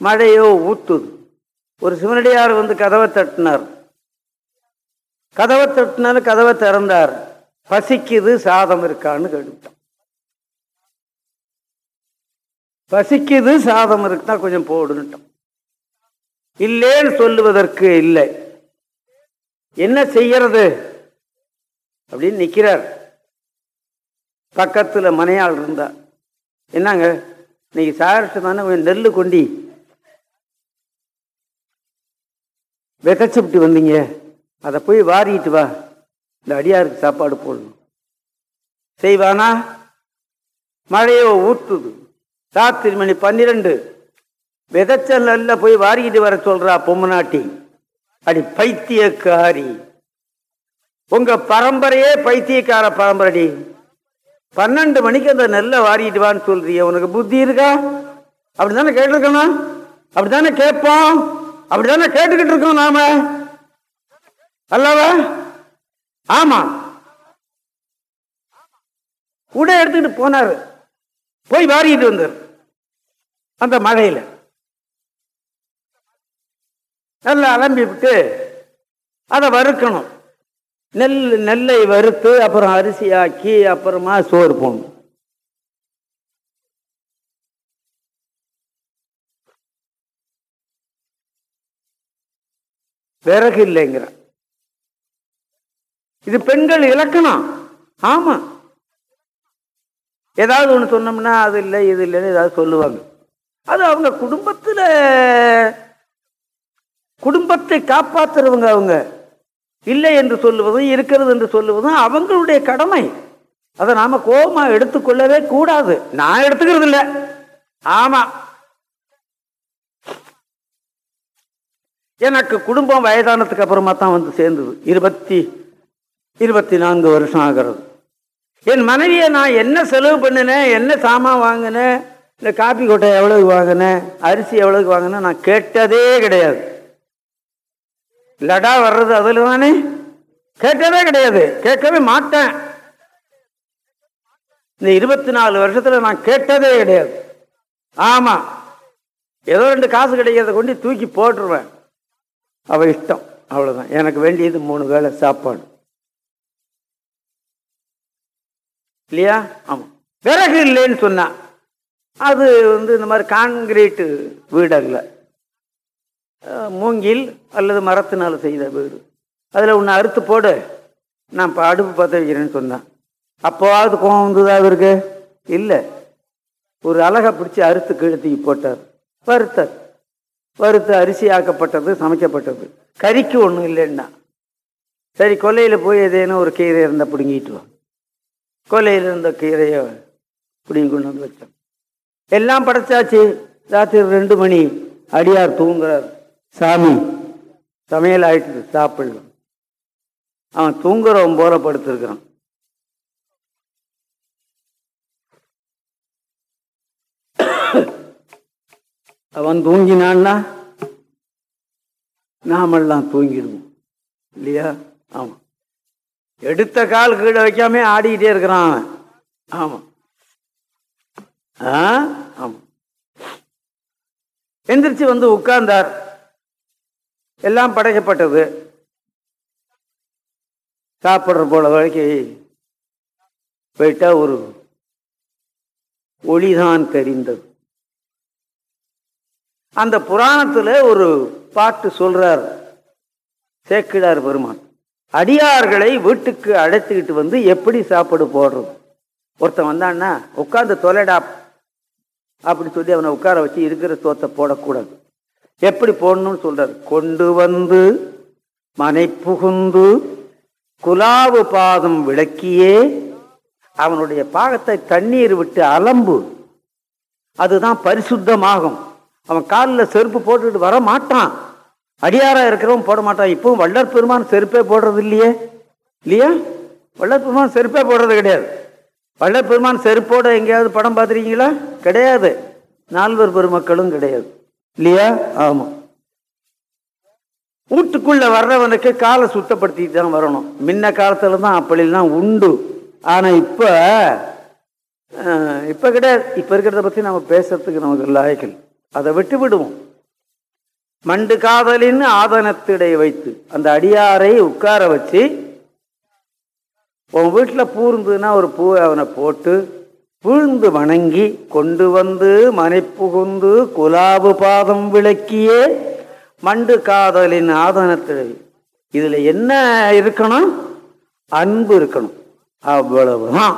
மழையோ ஊத்துது. ஒரு சிவனடியார் வந்து கதவை தட்டினார். கதவை தட்டினாரு கதவை திறந்தார். பசிக்குது சாதம் இருக்கான்னு கேட்டுட்டான். பசிக்குது சாதம் இருக்குன்னா கொஞ்சம் போடுன்ட்டான் இல்லேன்னு சொல்லுவதற்கு இல்லை. என்ன செய்யறது? அப்படின்னு நிற்கிறார் பக்கத்தில் மனையாள் இருந்தா என்னங்க இன்னைக்கு சாரிட்டு தானே கொஞ்சம் நெல் கொண்டி. விதைச்சுட்டு வந்தீங்க. அதை போய் வாரிட்டு வா. இந்த அடியாருக்கு சாப்பாடு போடணும். செய்வானா? மழையோ ஊற்றுது ராத்திரி மணி பன்னிரெண்டு. விதைச்ச நல்ல போய் வாரிக்கிட்டு வர சொல்றா பொம்மநாட்டி அடி பைத்தியக்காரி. உங்க பரம்பரையே பைத்தியக்கார பரம்பரடி. பன்னெண்டு மணிக்கு அந்த நெல்லை வாரிட்டு வான்னு சொல்றிய உனக்கு புத்தி இருக்கா? அப்படித்தானே கேட்டிருக்கணும் அப்படித்தானே கேட்போம்? அப்படித்தானே கேட்டுக்கிட்டு இருக்கோம் நாம? அல்லவா? ஆமா. கூட எடுத்துக்கிட்டு போனாரு. போய் வாரிட்டு வந்தார். அந்த மழையில. நல்லா அலம்பி விட்டு அதை வறுக்கணும். நெல் நெல்லை வறுத்து அப்புறம் அரிசி ஆக்கி அப்புறமா சோறு போடணும். விறகு இல்லைங்கிற இது பெண்கள் இலக்கணம். ஆமா. ஏதாவது ஒன்று சொன்னோம்னா அது இல்லை இது இல்லைன்னு ஏதாவது சொல்லுவாங்க. அது அவங்க குடும்பத்தில் குடும்பத்தை காப்பாற்றுறவங்க அவங்க. இல்லை என்று சொல்லுவதும் இருக்கிறது என்று சொல்லுவதும் அவங்களுடைய கடமை. அதை நாம் கோபமாக எடுத்துக்கொள்ளவே கூடாது. நான் எடுத்துக்கிறது இல்லை. ஆமாம் எனக்கு குடும்பம் வயதானதுக்கு அப்புறமா தான் வந்து சேர்ந்தது. இருபத்தி இருபத்தி நான்கு வருஷம் ஆகிறது. என் மனைவியை நான் என்ன செலவு பண்ணினேன் என்ன சாமான் வாங்கினேன் இந்த காப்பி கொட்டை எவ்வளவுக்கு வாங்கினேன் அரிசி எவ்வளவுக்கு வாங்கினேன் நான் கேட்டதே கிடையாது. லடா வர்றது அதில் தானே? கேட்கவே கிடையாது. கேட்கவே மாட்டேன். இந்த இருபத்தி நாலு வருஷத்தில் நான் கேட்டதே கிடையாது. ஆமாம் ஏதோ ரெண்டு காசு கிடைக்கிறத கொண்டு தூக்கி போட்டுருவேன். அவள் இஷ்டம். அவ்வளோதான் எனக்கு வேண்டியது மூணு வேளை சாப்பாடு. இல்லையா? ஆமாம் விறகு இல்லைன்னு சொன்னான் அது வந்து இந்த மாதிரி கான்கிரீட்டு வீடல்ல மூங்கில் அல்லது மரத்தினால் செய்த வீடு. அதில் உன்னை அறுத்து போடு. நான் இப்போ அடுப்பு பற்ற வைக்கிறேன்னு சொன்னேன். அப்போவாவது கோவம் வந்ததா அவருக்கு இல்லை. ஒரு அழகை பிடிச்சி அறுத்து கீழத்துக்கு போட்டார். வறுத்தார். வறுத்து அரிசி ஆக்கப்பட்டது சமைக்கப்பட்டது. கறிக்கு ஒன்றும் இல்லைன்னா. சரி கொல்லையில் போய் ஏதேனும் ஒரு கீரை இருந்தால் பிடுங்கிட்டு வா. கொல்லையில் இருந்த கீரையை பிடிங்கி கொண்டு வந்து வச்சோம் எல்லாம் படைச்சாச்சு. ராத்திரி ரெண்டு மணி. அடியார் தூங்குறார். சாமி சமையல் ஆயிட்டு சாப்பிடல அவன் தூங்குறவன் போல படுத்திருக்கிறான் அவன் தூங்கினான்னா நாமெல்லாம் தூங்கிடுவோம். இல்லையா? ஆமா. எடுத்த கால் கீழே வைக்காம ஆடிக்கிட்டே இருக்கிறான் அவன். ஆமாம் ஆமா. எந்திரிச்சு வந்து உட்கார்ந்தார். எல்லாம் படைக்கப்பட்டது. சாப்பிட்ற போல வரைக்கும் போயிட்டா ஒரு ஒளிதான் தெரிந்தது. அந்த புராணத்துல ஒரு பாட்டு சொல்றார் சேக்கிழார் பெருமான். அடியார்களை வீட்டுக்கு அழைத்துக்கிட்டு வந்து எப்படி சாப்பாடு போடுறது? ஒருத்தன் வந்தான்னா உட்காந்து தொலைடா அப்படின்னு சொல்லி அவனை உட்கார வச்சு இருக்கிற சோத்தை போடக்கூடாது. எப்படி போடணும்னு சொல்றார்? கொண்டு வந்து மனை புகுந்து குலாவு பாதம் விளக்கியே அவனுடைய பாகத்தை தண்ணீர் விட்டு அலம்பு. அதுதான் பரிசுத்தமாகும். அவன் காலில் செருப்பு போட்டுட்டு வர மாட்டான். அடியாரா இருக்கிறவன் போட மாட்டான். இப்பவும் வள்ளற் பெருமான் செருப்பே போடுறது இல்லையே? இல்லையா? வள்ளற்பெருமான் செருப்பே போடுறது கிடையாது. வள்ளற் செருப்போட எங்கேயாவது படம் பார்த்துருக்கீங்களா? கிடையாது. நால்வர் பெருமக்களும் கிடையாது. இல்லையா? ஆமா. வீட்டுக்குள்ள வர்றவனுக்கு காலை சுத்தப்படுத்திட்டு தான் வரணும். முன்ன காலத்துல தான் அப்படிலாம் உண்டு. ஆனா இப்ப இப்ப கிடையாது. இப்ப இருக்கிறத பத்தி நம்ம பேசுறதுக்கு நமக்கு லாயக்கல் அதை விட்டு விடுவோம். மண்டு காதலின்னு ஆதனத்திடை வைத்து அந்த அடியாரை உட்கார வச்சு உன் வீட்டில் பூ இருந்ததுன்னா ஒரு பூவை அவனை போட்டு விழுந்து வணங்கி கொண்டு வந்து மனை புகுந்து குலாபு பாதம் விளக்கியே மண்டு காதலின் ஆதனத்திடை இதில் என்ன இருக்கணும்? அன்பு இருக்கணும். அவ்வளவுதான்.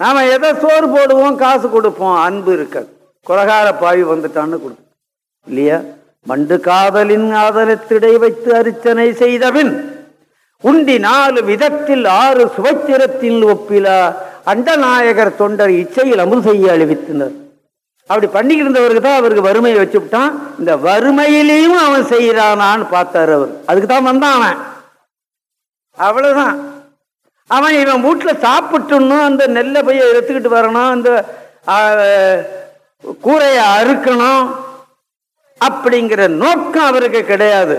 நாம எதை சோறு போடுவோம் காசு கொடுப்போம் அன்பு இருக்காது. கொலகார பாவி வந்துட்டான்னு கொடுப்போம் இல்லையா? மண்டு காதலின் ஆதரத்திடை வைத்து அர்ச்சனை செய்தபின் உண்டி நாலு விதத்தில் ஆறு சுவைத்திரத்தில் ஒப்பிலா. அண்டநாயகர் தொண்டர் இச்சையில் அமுல் செய்ய அழிவித்தனர். அப்படி பண்ணிக்கிட்டு இருந்தவருக்கு தான் அவருக்கு வறுமையை வச்சு விட்டான் இந்த வறுமையிலையும் அவன் செய்யறானான்னு பார்த்தாரு அவர். அதுக்கு தான் வந்தான் அவன். அவ்வளவுதான். அவன் இவன் வீட்டில் சாப்பிட்டுணும் அந்த நெல்லை போய் எடுத்துக்கிட்டு வரணும். அந்த கூரையை அறுக்கணும். அப்படிங்கிற நோக்கம் அவருக்கு கிடையாது.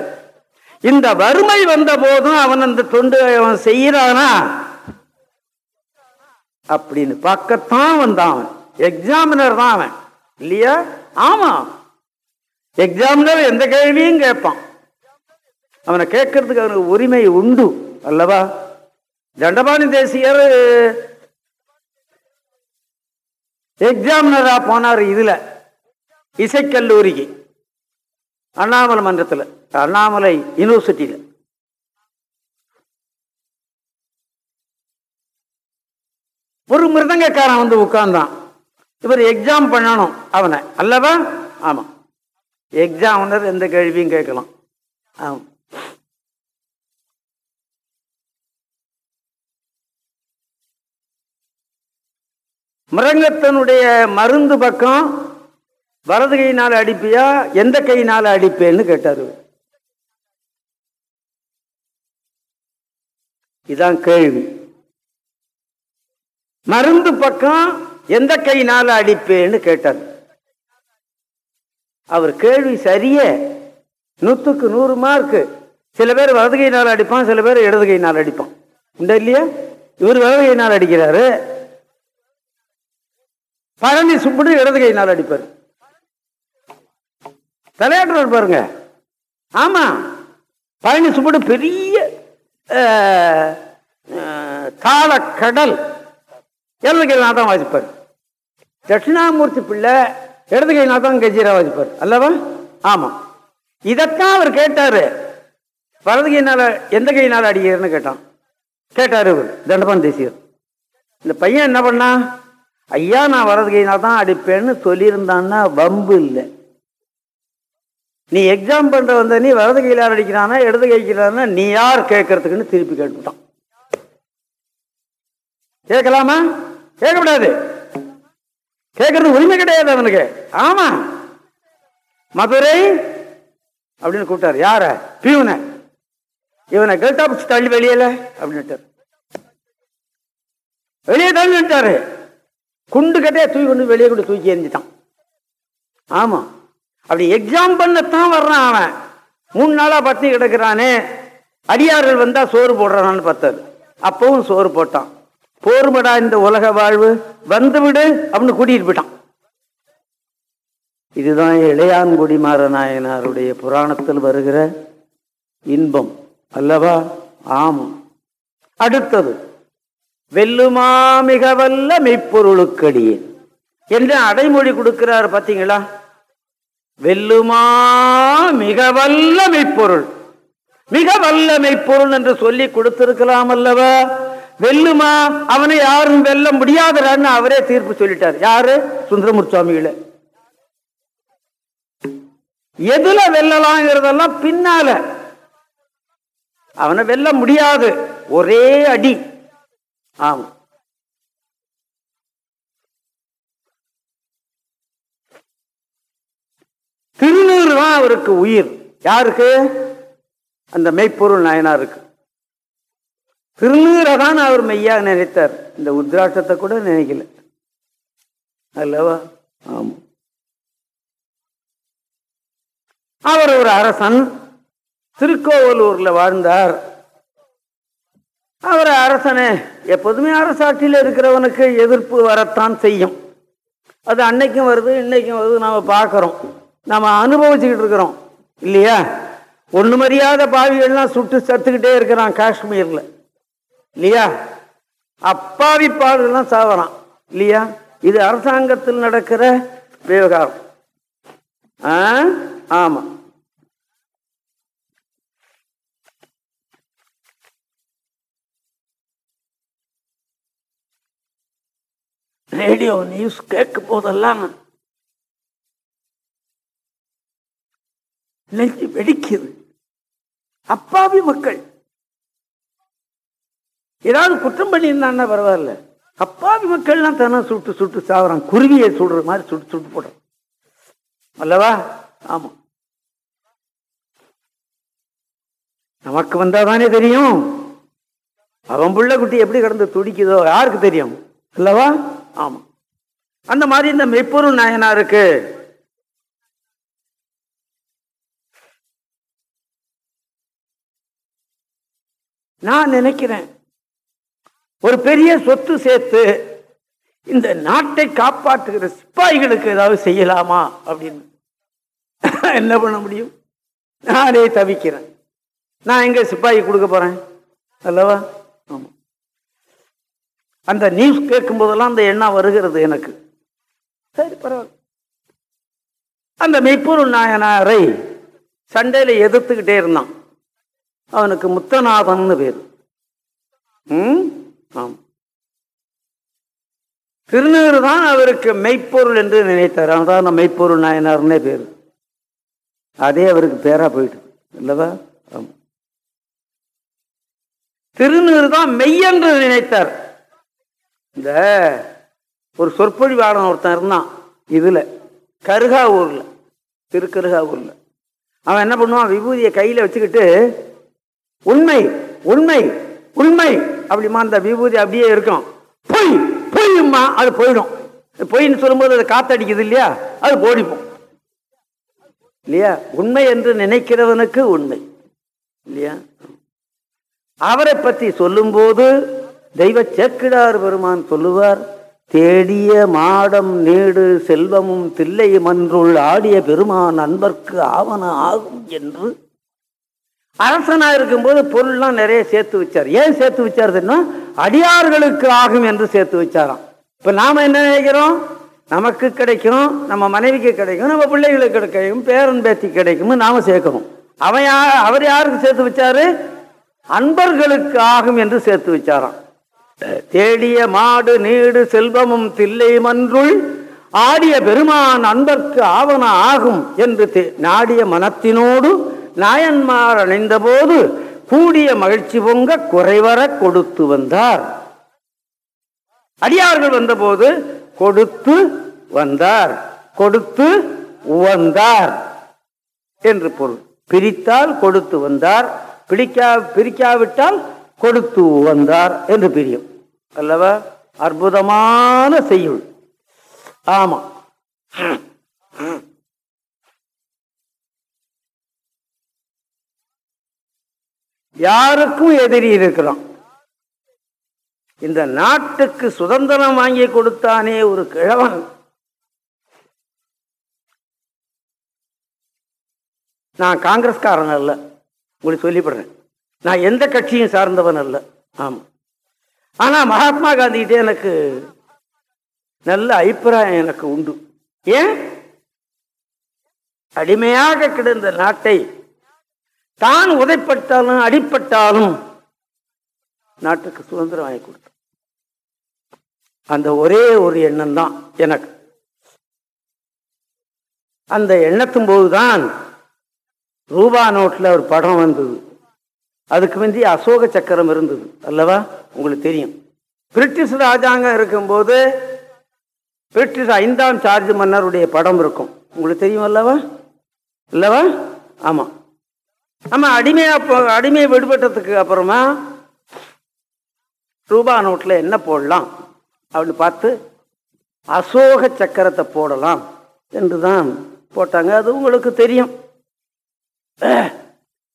இந்த வறுமை வந்த போதும் அவன் அந்த தொண்டு அவன் செய்யறானா அப்படின்னு பார்க்கத்தான் வந்தான் அவன். எக்ஸாமினர் தான் அவன். இல்லையா? ஆமா. எக்ஸாமினர் எந்த கேள்வியும் கேட்பான். அவனை கேட்கறதுக்கு அவனுக்கு உரிமை உண்டு அல்லவா? தண்டபாணி தேசியர் எக்ஸாமினரா போனார் இதுல. இசைக்கல்லூரிக்கு. அண்ணாமலை மன்றத்தில் அண்ணாமலை யூனிவர்சிட்டியில் ஒரு மிருதங்கக்காரன் வந்து உட்கார்ந்தான். இவர் எக்ஸாம் பண்ணணும் அவனை. அல்லவா? ஆமா. எக்ஸாமினர் எந்த கேள்வியும் கேட்கலாம். ஆமாம் மிருங்கத்தினுடைய மருந்து பக்கம் வரது கையினால் அடிப்பியா? எந்த கையினால் அடிப்பேன்னு கேட்டார். இதான் கேள்வி. மருந்து பக்கம் எந்த கையினால அடிப்பேன்னு கேட்டார். அவர் கேள்வி சரிய. நூத்துக்கு நூறு மார்க்கு சில பேர் வலது கையினால் அடிப்பான் சில பேர் இடது கையினால் அடிப்பான். உண்டா இல்லையா? இவர் வலது கையினால் அடிக்கிறாரு. பழனி சுப்புடு இடது கையினால் அடிப்பார். தலையாட்டுறார் பாருங்க. ஆமாம் பழனி சுப்புடு பெரிய அஹ், காலக்கடல். இடது கையில் தான் வாசிப்பார். தட்சிணாமூர்த்தி பிள்ளை இடது கையினால் தான் கஜீரா வாசிப்பார். அல்லவா? ஆமாம் இதைத்தான் அவர் கேட்டார். வலது கையினால் எந்த கையினால் அடிக்கிறேன்னு கேட்டான். கேட்டார் இவர் தண்டபான் தேசியர். இந்த பையன் என்ன பண்ணா ஐயா நான் வலது கையினால் தான் அடிப்பேன்னு சொல்லியிருந்தான்னா வம்பு இல்லை. நீ எக்ஸாம் பண்ணுற வந்த நீ வலது யார் அடிக்கிறானா இடது கைக்கிறானா நீ யார் கேட்கறதுக்குன்னு திருப்பி கேட்டுட்டான் கேட்கலாமா? கேட்கக்கூடாது. கேட்கறது உரிமை கிடையாது அவனுக்கு. ஆமா. மதுரை அப்படின்னு கூப்பிட்டாரு. யார? பியூனை. இவனை கேட்டா பிடிச்சி தள்ளி வெளியில அப்படின்ட்டாரு வெளியே தள்ளி விட்டாரு குண்டு கட்டையா தூக்கி கொண்டு வெளியே கொண்டு தூக்கி எரிஞ்சிட்டான் ஆமா. அப்படி எக்ஸாம் பண்ணத்தான் வர்றான் அவன். மூணு நாளா பட்டினி கிடக்குறானே. அடியார்கள் வந்தா சோறு போடுறானான்னு பார்த்தாரு அப்பவும் சோறு போட்டான். போர்மடா இந்த உலக வாழ்வு. வந்து விடு அப்படின்னு கூட்டிட்டு போயிட்டான். இதுதான் இளையான்குடி மாறநாயனாருடைய புராணத்தில் வருகிற இன்பம் அல்லவா? ஆமாம் அடுத்தது வெல்லுமா மிக வல்ல மெய்ப்பொருளுக்கடியே. என்று அடைமொழி கொடுக்கிறார் பார்த்தீங்களா? வெல்லுமா? மிக வல்ல மெய்ப்பொருள். மிக வல்ல மெய்ப்பொருள் என்று சொல்லி கொடுத்திருக்கலாம் அல்லவா? வெல்லுமா? அவனை யாரும் வெல்ல முடியாதரான்னு அவரே தீர்ப்பு சொல்லிட்டார். யாரு? சுந்தரமூர் சுவாமிகள எதுல வெல்லலாம்ங்கிறதெல்லாம் பின்னால. அவனை வெல்ல முடியாது. ஒரே அடி. ஆமா. திருநூறு தான் அவருக்கு உயிர். யாருக்கு? அந்த மெய்ப்பொருள் நாயனாருக்கு. திருநூறை தான் அவர் மெய்யா நினைத்தார். இந்த உத்ராட்சத்தை கூட நினைக்கல. அல்லவா? ஆமா. அவர் ஒரு அரசன். திருக்கோவலூர்ல வாழ்ந்தார். அவர் அரசனே எப்போதுமே அரசாட்சியில் இருக்கிறவனுக்கு எதிர்ப்பு வரத்தான் செய்யும். அது அன்னைக்கும் வருது இன்னைக்கும் வருது நாம் பார்க்குறோம். நம்ம அனுபவிச்சுக்கிட்டு இருக்கிறோம். இல்லையா? ஒன்று மரியாத பாவிகள்லாம் சுட்டு சத்துக்கிட்டே இருக்கிறான் காஷ்மீரில். இல்லையா? அப்பாவி பாவிகள்லாம் சாவறான். இல்லையா? இது அரசாங்கத்தில் நடக்கிற விவகாரம். ஆ? ரேடியோ நியூஸ் கேட்கும் போதெல்லாம் நெஞ்சு வெடிக்குது அப்பாவி மக்கள். ஏதாவது குற்றம் பண்ணியிருந்தான்னா பரவாயில்ல. அப்பாவி மக்கள்லாம் தானே சுட்டு சுட்டு சாவறான் குருவியை சுடுற மாதிரி சுட்டு சுட்டு போடுறான் அல்லவா? ஆமா. நமக்கு வந்தாதானே தெரியும். அவன் புள்ள குட்டி எப்படி கிடந்து துடிக்குதோ யாருக்கு தெரியும்? அல்லவா? ஆமா. அந்த மாதிரி இந்த மெய்ப்பொருள் நாயனாருக்கு நான் நினைக்கிறேன். ஒரு பெரிய சொத்து சேர்த்து இந்த நாட்டை காப்பாற்றுகிற சிப்பாய்களுக்கு ஏதாவது செய்யலாமா அப்படின்னு. என்ன பண்ண முடியும்? நானே தவிக்கிறேன். நான் எங்க சிப்பாயி கொடுக்க போறேன்? அல்லவா? ஆமா. அந்த நியூஸ் கேட்கும் போதெல்லாம் அந்த எண்ணம் வருகிறது எனக்கு. சரி பரவாயில்ல. அந்த மெய்ப்பொருள் நாயனாரை சண்டையில எதிர்த்துக்கிட்டே இருந்தான். அவனுக்கு முத்தநாதன்னு பேர். ம்? ஆம். திருநீறு தான் அவருக்கு மெய்ப்பொருள் என்று நினைத்தார். அதான் நான் மெய்ப்பொருள் நாயனார்னே பேர். அதே அவருக்கு பேரா போயிட்டு. இல்லவா? ஆமா. திருநீறு தான் மெய்யென்று நினைத்தார். இந்த ஒரு சொற்பொழிவாளன் ஒருத்தன் இருந்தான் இதுல கருகாவூர்ல திருக்கருகாவூர்ல. அவன் என்ன பண்ணுவான்? விபூதியை கையில வச்சுக்கிட்டு உண்மை உண்மை உண்மை. அப்படிமா அந்த விபூதி அப்படியே இருக்கும். பொய் பொய்யும்மா அது போயிடும். பொய்ன்னு சொல்லும்போது அது காத்தடிக்குது இல்லையா? அது போடிப்போம். இல்லையா? உண்மை என்று நினைக்கிறவனுக்கு உண்மை. இல்லையா? அவரை பற்றி சொல்லும்போது தெய்வ சேக்கிடார் பெருமான் சொல்லுவார் தேடிய மாடம் நீடு செல்வமும் தில்லை மன்றுள் ஆடிய பெருமான் அன்பர்க்கு ஆவன ஆகும் என்று அரசனா இருக்கும்போது பொருள்லாம் நிறைய சேர்த்து வச்சார். ஏன் சேர்த்து வச்சாருன்னா அடியார்களுக்கு ஆகும் என்று சேர்த்து வச்சாராம். இப்ப நாம என்ன நினைக்கிறோம்? நமக்கு கிடைக்கும் நம்ம மனைவிக்கு கிடைக்கும் நம்ம பிள்ளைகளுக்கு கிடைக்கும் பேரன் பேத்தி கிடைக்கும் நாம சேர்க்கணும் அவன் யா அவர் யாருக்கு சேர்த்து வச்சாரு? அன்பர்களுக்கு ஆகும் என்று சேர்த்து வச்சாராம். தேடிய மாடு நீடு செல்வமும் தில்லை மன்றுள் ஆடிய பெருமான் அன்பர்க்கு ஆவன ஆகும் என்று நாடிய மனத்தினோடு நாயன்மார் அணைந்தபோது கூடிய மகிழ்ச்சி பொங்க குறைவர கொடுத்து வந்தார். அடியார்கள் வந்தபோது கொடுத்து வந்தார். கொடுத்து உவந்தார் என்று பொருள். பிரித்தால் கொடுத்து வந்தார். பிடிக்கா பிரிக்காவிட்டால் கொடுத்து வந்தார் என்று பிரியும். அல்லவா? அற்புதமான செய்யுள். ஆமா. யாருக்கும் எதிரி இருக்கிறான். இந்த நாட்டுக்கு சுதந்திரம் வாங்கி கொடுத்தானே ஒரு கிழவன். நான் காங்கிரஸ்காரன் அல்ல. உங்களுக்கு சொல்லிவிடுறேன். நான் எந்த கட்சியும் சார்ந்தவன் அல்ல. ஆமா. ஆனா மகாத்மா காந்திகிட்டே எனக்கு நல்ல அபிப்பிராயம் எனக்கு உண்டு. ஏன்? அடிமையாக கிடந்த நாட்டை தான் உதைப்பட்டாலும் அடிப்பட்டாலும் நாட்டுக்கு சுதந்திரம் வாங்கி கொடுத்தான் அந்த ஒரே ஒரு எண்ணம் தான் எனக்கு. அந்த எண்ணத்தும் போதுதான் ரூபா நோட்டில் ஒரு படம் வந்தது. அதுக்கு முந்தி அசோக சக்கரம் இருந்தது அல்லவா? உங்களுக்கு தெரியும். பிரிட்டிஷ் ராஜாங்கம் இருக்கும்போது பிரிட்டிஷ் ஐந்தாம் சார்ஜ் மன்னருடைய படம் இருக்கும். உங்களுக்கு தெரியும் அல்லவா? அல்லவா? ஆமாம். நம்ம அடிமையாக அடிமையை விடுபட்டதுக்கு அப்புறமா ரூபா நோட்டில் என்ன போடலாம்? அப்படின்னு பார்த்து அசோக சக்கரத்தை போடலாம் என்று தான் போட்டாங்க. அது உங்களுக்கு தெரியும்.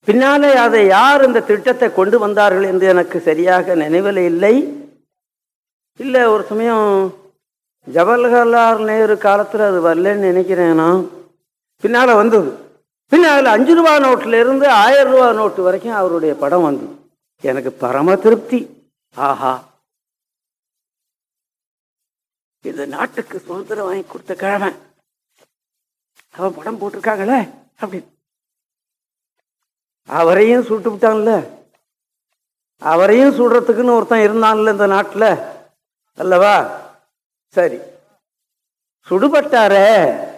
பின்னாலே அதை யார் இந்த திட்டத்தை கொண்டு வந்தார்கள் என்று எனக்கு சரியாக நினைவில் இல்லை. இல்லை ஒரு சமயம் ஜவஹர்லால் நேரு காலத்தில் அது வரலன்னு நினைக்கிறேன் நான். பின்னால் வந்தது. பின்ன அதில் அஞ்சு ரூபா நோட்டில் இருந்து ஆயிரம் ரூபா நோட்டு வரைக்கும் அவருடைய படம் வந்தது எனக்கு பரம திருப்தி. ஆஹா. இந்த நாட்டுக்கு சுதந்திரம் வாங்கி கொடுத்த கிழமை அவன் படம் போட்டிருக்காங்களே அப்படின்னு. அவரையும் சுட்டு விட்டான்ல. அவரையும் சுடுறதுக்குன்னு ஒருத்தன் இருந்தான்ல இந்த நாட்டில். அல்லவா? சரி. சுடுபட்டாரே.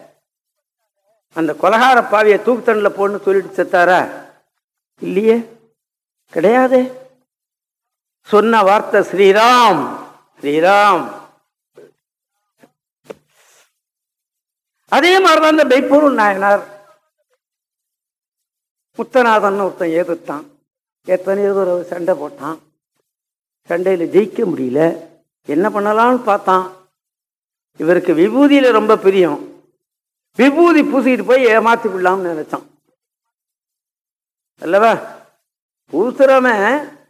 அந்த கொலகார பாவியை தூக்குத்தண்டில் போடணும்னு சொல்லிட்டு செத்தாரா? இல்லையே. கிடையாதே. சொன்ன வார்த்தை ஸ்ரீராம். ஸ்ரீராம். அதே மாதிரிதான் இந்த பெய்ப்பூர் நாயனார். முத்தநாதன் ஒருத்தன் எதிர்த்தான் எத்தனையோ ஒரு சண்டை போட்டான். சண்டையில் ஜெயிக்க முடியல. என்ன பண்ணலாம்னு பார்த்தான். இவருக்கு விபூதியில் ரொம்ப பிரியம். விபூதி பூசிட்டு போய் ஏமாத்தி விடலாம்னு நினைச்சான். அல்லவா? பூசுறவன்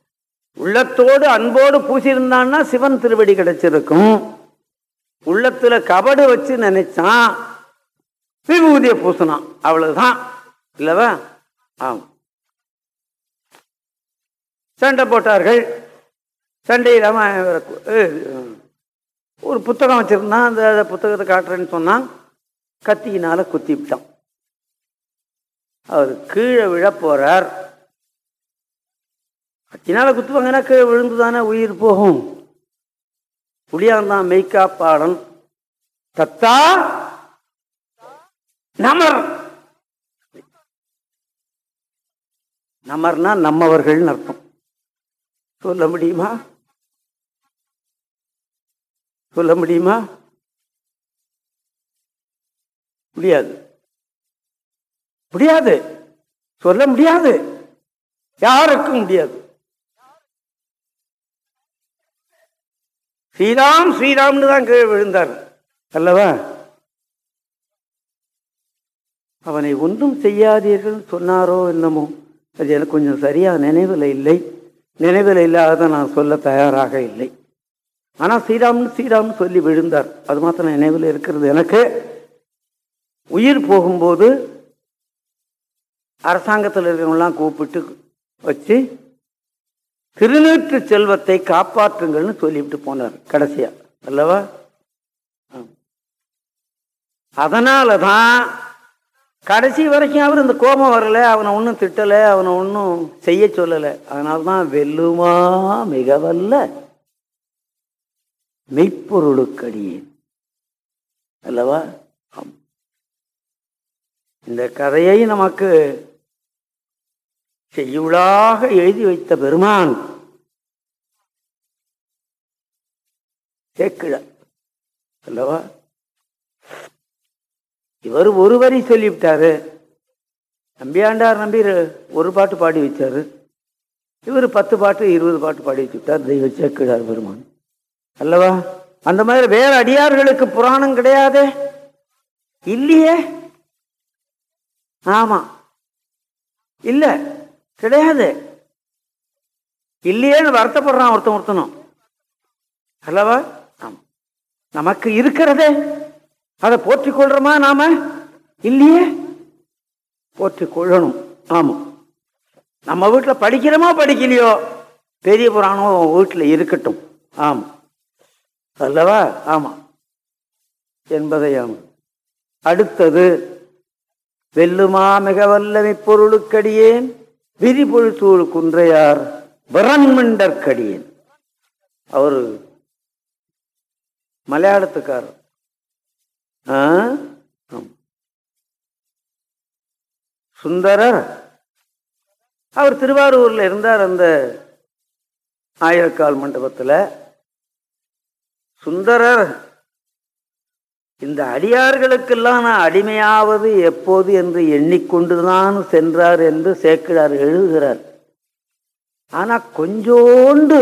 உள்ளத்தோடு அன்போடு பூசியிருந்தான்னா சிவன் திருவடி கிடைச்சிருக்கும். உள்ளத்துல கபடு வச்சு நினைச்சான் விபூதியை பூசினான். அவ்வளவுதான். இல்லவா? ஆம். சண்டை போட்டார்கள். சண்டையில் ஒரு புத்தகம் வச்சிருந்தான். அந்த புத்தகத்தை காட்டுறேன்னு சொன்னான். கத்தியினால குத்தி விட்டான் அவர் கீழே விழ போறார். கத்தினால குத்துவாங்கன்னா கீழே விழுந்து தானே உயிர் போகும். புளியாந்தான் மெய்க்காப்பாளன் தத்தா நமர். நமர்னா நம்மவர்கள் அர்த்தம். சொல்ல முடியுமா? சொல்ல முடியுமா? முடியாது. முடியாது. சொல்ல முடியாது. யாருக்கும் முடியாது. ஸ்ரீராம் ஸ்ரீராம்னு தான் கீழே விழுந்தார். அல்லவா? அவனை ஒன்றும் செய்யாதீர்கள் சொன்னாரோ என்னமோ. அது எனக்கு கொஞ்சம் சரியா நினைவில் இல்லை. நினைவில் இல்லாத நான் சொல்ல தயாராக இல்லை. ஆனால் ஸ்ரீராம்னு ஸ்ரீராம்னு சொல்லி விழுந்தார். அது மாத்திரம் நினைவில் இருக்கிறது எனக்கு. உயிர் போகும்போது அரசாங்கத்தில் இருக்கிறவங்களாம் கூப்பிட்டு வச்சு திருநீற்று செல்வத்தை காப்பாற்றுங்கள்னு சொல்லிவிட்டு போனார் கடைசியா. அல்லவா? அதனால தான் கடைசி வரைக்கும் அவர் இந்த கோபம் வரல அவனை ஒன்றும் திட்டலை அவனை ஒன்றும் செய்ய சொல்லலை. அதனால தான் வெல்லுமா மிகவல்ல மெய்ப்பொருளுக்கடியேன். அல்லவா? இந்த கதையை நமக்கு செய்யுளாக எழுதி வைத்த பெருமான். சேக்கிழார் அல்லவா? இவர் ஒரு வரி சொல்லிவிட்டாரு. நம்பியாண்டார் நம்பி ஒரு பாட்டு பாடி வச்சாரு இவர் பத்து பாட்டு இருபது பாட்டு பாடி வச்சுட்டார் தெய்வ சேக்கிழார் பெருமான். அல்லவா? அந்த மாதிரி வேற அடியார்களுக்கு புராணம் கிடையாதே. இல்லையே. ஆமாம் இல்லை கிடையாது. இல்லையேன்னு வருத்தப்படுறான் ஒருத்தன் ஒருத்தனும். அல்லவா? ஆமாம் நமக்கு இருக்கிறதே. அதை போற்றி கொள்றோமா நாம? இல்லையே. போற்றிக்கொள்ளணும் கொள்ளணும். நம்ம வீட்டில் படிக்கிறோமோ படிக்கலையோ? பெரிய புராணம் வீட்டில் இருக்கட்டும். ஆமாம் அல்லவா? ஆமாம் என்பதை ஆமாம் அடுத்தது வெல்லுமா மிக வல்லமை பொருளுக்கடியேன்? விரிபொழுத்தூள் குன்றையார் விரண்மண்டற்கடியேன் அவர் மலையாளத்துக்காரர் ஆ? சுந்தரர்? அவர் திருவாரூர்ல இருந்தார் அந்த ஆயிரக்கால் மண்டபத்தில். சுந்தரர் இந்த அடியார்களுக்கெல்லாம் நான் அடிமையாவது எப்போது என்று எண்ணிக்கொண்டுதான் சென்றார் என்று சேக்கிழார் எழுதுகிறார். ஆனால் கொஞ்சோண்டு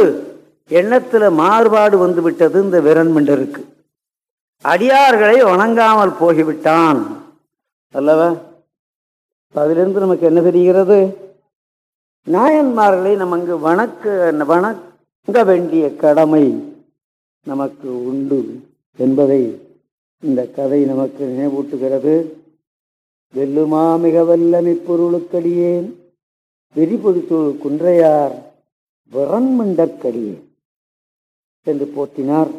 எண்ணத்தில் மாறுபாடு வந்து விட்டது இந்த விரண்மண்டருக்கு அடியார்களை வணங்காமல் போகிவிட்டான். அல்லவா? அதிலிருந்து நமக்கு என்ன தெரிகிறது? நாயன்மார்களை நமக்கு வணக்க வணங்க வேண்டிய கடமை நமக்கு உண்டு என்பதை இந்த கதை நமக்கு நினைவூட்டுகிறது. வெல்லுமா மிக வல்லமை பொருளுக்கடியேன் விரிபொழுத்தூள் குன்றையார் விரண்மண்டற்கடியேன் சென்று போற்றினார்.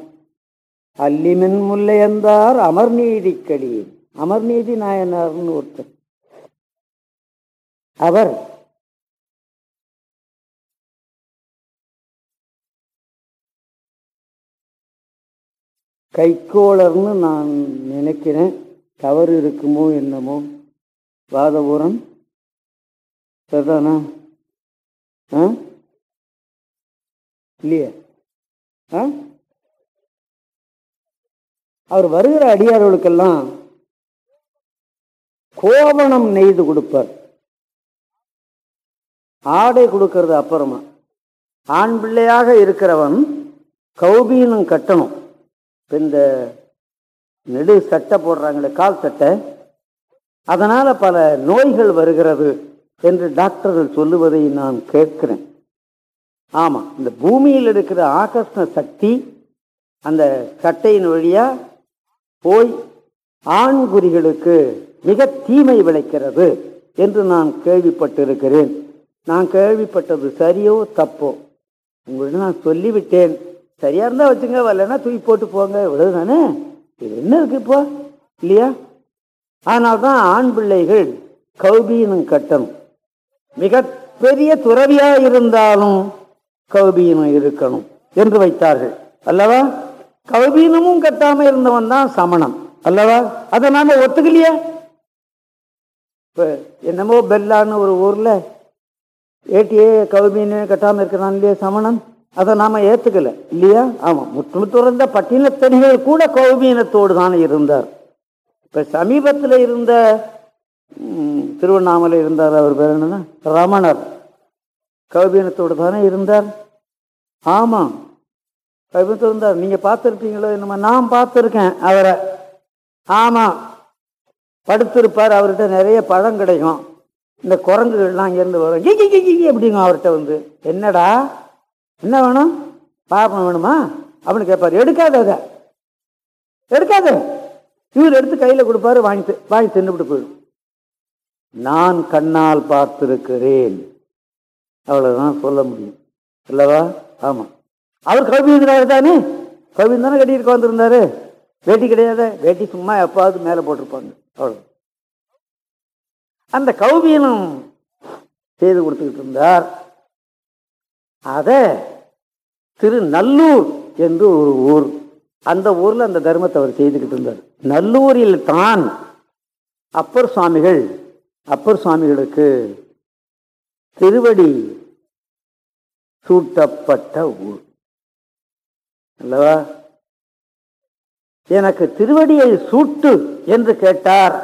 அல்லிமென் முல்லையந்தார் அமர்நீதிக்கடியேன் அமர்நீதி நாயனார்னு ஒருத்தர். அவர் கைக்கோளர்னு நான் நினைக்கிறேன். தவறு இருக்குமோ என்னமோ. வாதபுரம். சரிதானா? ஆ? இல்லையே. ஆ? அவர் வருகிற அடியார்களுக்கெல்லாம் கோவணம் நெய்து கொடுப்பார். ஆடை கொடுக்கறது அப்புறமா. ஆண் பிள்ளையாக இருக்கிறவன் கௌபீனம் கட்டணும். இந்த நெடு சட்டை போடுறாங்களே கால் சட்டை அதனால் பல நோய்கள் வருகிறது என்று டாக்டர்கள் சொல்லுவதை நான் கேட்கிறேன். ஆமாம் இந்த பூமியில் இருக்கிற ஆகர்ஷ்ண சக்தி அந்த சட்டையின் வழியாக போய் ஆண்குறிகளுக்கு மிக தீமை விளைக்கிறது என்று நான் கேள்விப்பட்டிருக்கிறேன். நான் கேள்விப்பட்டது சரியோ தப்போ? உங்கள்கிட்ட நான் சொல்லிவிட்டேன். சரியா இருந்தா வச்சுங்க வரலன்னா தூக்கி போட்டு போங்க. இவ்வளவுதானே? இது என்ன இருக்கு இப்போ? இல்லையா? ஆனால் ஆண் பிள்ளைகள் கௌபியினும் கட்டணும். மிக பெரிய துறவியா இருந்தாலும் கௌபீனம் இருக்கணும் என்று வைத்தார்கள். அல்லவா? கௌபீனமும் கட்டாம இருந்தவன் தான் சமணம் அல்லவா? அதை நாம ஒத்துக்கலையே? இப்ப என்னமோ பெல்லான்னு ஒரு ஊர்ல ஏட்டியே கௌபீனே கட்டாம இருக்கிறான் இல்லையா சமணன்? அதை நாம ஏத்துக்கல இல்லையா? ஆமா முற்றும் துறந்த பட்டினத்தனிகள் கூட கௌபீனத்தோடு தானே இருந்தார். இப்ப சமீபத்தில் இருந்த திருவண்ணாமலை இருந்தார் அவர் பேர் என்னன்னா? ரமணர். கௌபீனத்தோடு தானே இருந்தார்? ஆமா. கௌபீனத்தோடு இருந்தார். நீங்க பார்த்துருப்பீங்களோ என்னமோ? நான் பார்த்துருக்கேன் அவரை. ஆமா. படுத்திருப்பார் அவர்கிட்ட நிறைய பழம் கிடைக்கும். இந்த குரங்குகள்லாம் அங்கேருந்து வரும். அப்படிங்க அவர்கிட்ட வந்து. என்னடா? என்ன வேணும்? பாப்பம் வேணுமா? அப்படின்னு கேட்பாரு. எடுக்காத அதை. எடுக்காத. இவர் எடுத்து கையில் கொடுப்பாரு வாங்கி வாங்கி தின்னுபிட்டு போயிடும். நான் கண்ணால் பார்த்திருக்கிறேன். அவ்வளோதான் சொல்ல முடியும். இல்லவா? ஆமாம் அவர் கவிங்கிறாரு தானே? கவின் தானே கட்டிட்டு வந்திருந்தாரு வேட்டி கிடையாது? வேட்டி சும்மா எப்பாவது மேலே போட்டிருப்பாங்க. அவ்வளோ அந்த கௌபீனம் செய்து கொடுத்துக்கிட்டு இருந்தார். அத திரு நல்லூர் என்று ஒரு ஊர். அந்த ஊர்ல அந்த தர்மத்தை அவர் செய்துக்கிட்டு இருந்தார். நல்லூரில் தான் அப்பர் சுவாமிகள் அப்பர் சுவாமிகளுக்கு திருவடி சூட்டப்பட்ட ஊர். அல்லவா? எனக்கு திருவடியை சூட்டு என்று கேட்டார்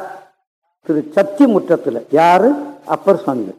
திரு சத்தி முற்றத்தில் யாரு? அப்பர் சுவாமிகள்.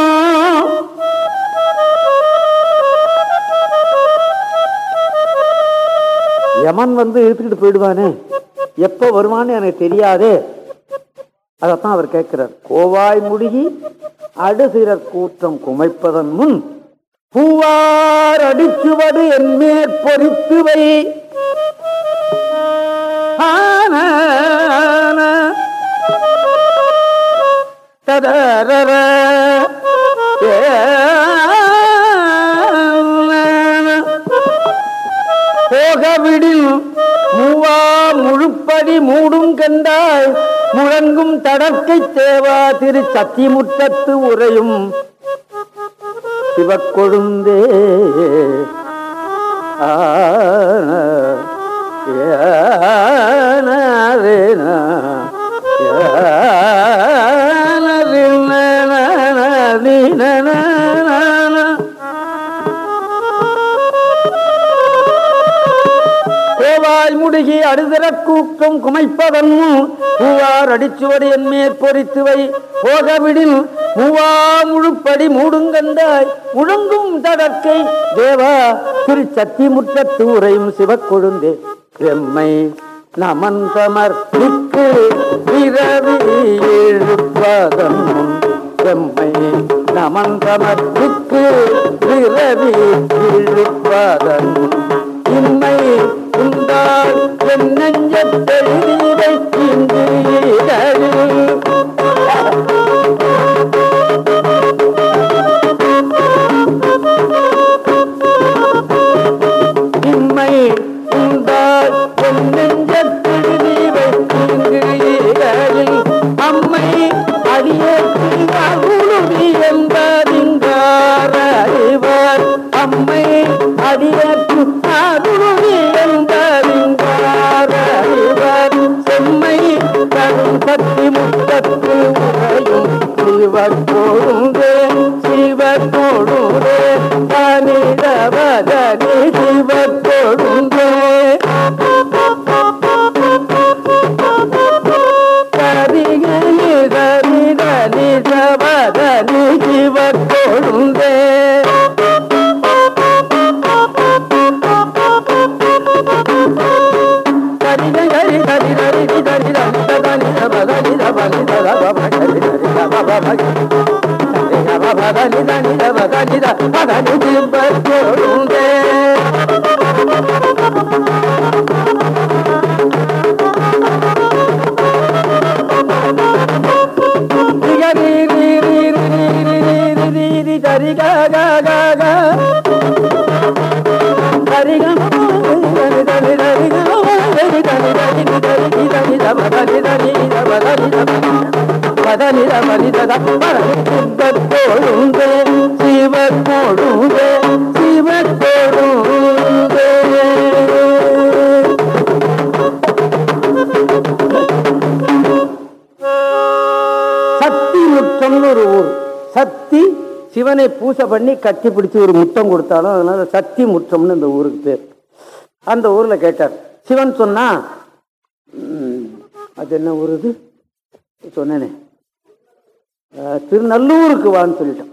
யமன் வந்து இழுத்துக்கிட்டு போயிடுவானே? எப்போ வருவான்னு எனக்கு தெரியாதே. அதைத்தான் அவர் கேட்கிறார். கோவாய் முடுகி அடுதிரற் கூட்டம் குமைப்பதன் முன் பூவார் அடிச்சுவது என் மேற்பொறித்து வை விடில் மூவா முழுப்படி மூடும் கண்டாய். முழங்கும் தடற்கை தேவா திரு சத்திமுற்றத்து உரையும் சிவக்கொழுந்தே. ஆன ஏனரேனா முடுகி கூக்கம் குமைப்பதன் பூவார் அடிச்சுவடு என் மேற்பொறித்துவை போகவிடில் மூவா முழுப்படி மூடுங்கண்டாய் முழுங்கும் தடக்கை தேவா திரு சத்தி முற்றத்து உரையும் சிவக்கொழுந்தே எம்மை நமன் சமர்ப்பிக்கு பிறவி எழுப்பதன் எம்மை நமன் சமர்ப்பிக்கு பிறவி இழுப்பதன் முன் வந்தாள் என் நஞ்சத்தை நீரை சிவக்கொழுந்தே சிவக்கொழுந்தே தனிதவதனி சிவக்கொழுந்தே சரிகனி சரிதனி சவதனி భజ నిద నిద భజ నిద పద నిది சிவக்கொழுந்தே சிவக்கொழுந்தே சிவக்கொழுந்தே சிவக்கொழுந்தே சக்தி முற்றம்னு ஒரு ஊர் சக்தி சிவனை பூசை பண்ணி கட்டி பிடிச்சி ஒரு முத்தம் கொடுத்தாலும் அதனால சக்தி முற்றம்னு இந்த ஊருக்கு பேர். அந்த ஊர்ல கேட்டார். சிவன் சொன்னா ம், அது என்ன ஊர் இது? சொன்னேனே. திருநல்லூருக்கு வான்னு சொல்லிட்டோம்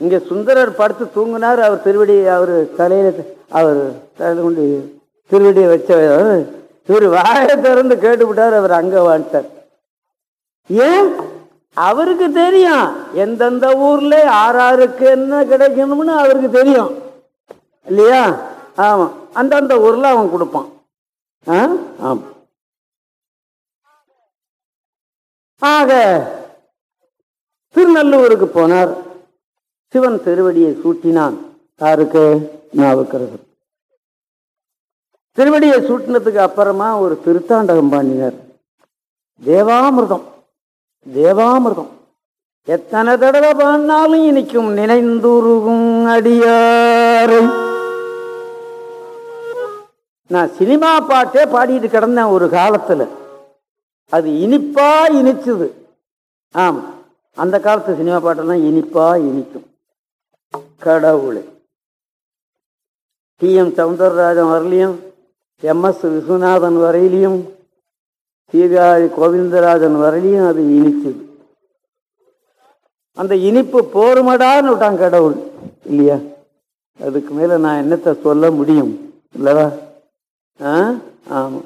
இங்கே சுந்தரர் படுத்து தூங்கினார் அவர் திருவடி அவர் தலையில் அவர் தலை கொண்டு திருவடியை வச்ச இவர் வாயை திறந்து கேட்டுவிட்டார் அவர் அங்கே வாழ்த்தார் ஏன்? அவருக்கு தெரியும் எந்தெந்த ஊர்ல ஆறாருக்கு என்ன கிடைக்கணும்னு அவருக்கு தெரியும். இல்லையா? ஆமாம் அந்தந்த ஊரில் அவன் கொடுப்பான். ஆ? ஆமா. ஆக திருநல்லூருக்கு போனார். சிவன் திருவடியை சூட்டினான். யாருக்கு? நாவுக்கிறது திருவடியை சூட்டினதுக்கு அப்புறமா ஒரு திருத்தாண்டகம் பாண்டினர் தேவாமிர்தம். தேவாமிர்தம். எத்தனை தடவை பாடினாலும் இனிக்கும் நினைந்துருகும் அடியாரை. நான் சினிமா பாட்டே பாடிட்டு கிடந்தேன் ஒரு காலத்துல. அது இனிப்பா இனிச்சுது. ஆமா. அந்த காலத்து சினிமா பாட்டெல்லாம் இனிப்பா இனிக்கும். கடவுள். டி எம் சவுந்தரராஜன் வரலையும் எம் எஸ் விஸ்வநாதன் வரையிலையும் சீதாதி கோவிந்தராஜன் வரலையும் அது இனிச்சுது. அந்த இனிப்பு போருமடான்னு விட்டான் கடவுள் இல்லையா? அதுக்கு மேல நான் என்னத்தை சொல்ல முடியும் இல்லவா? ஆ? ஆமாம்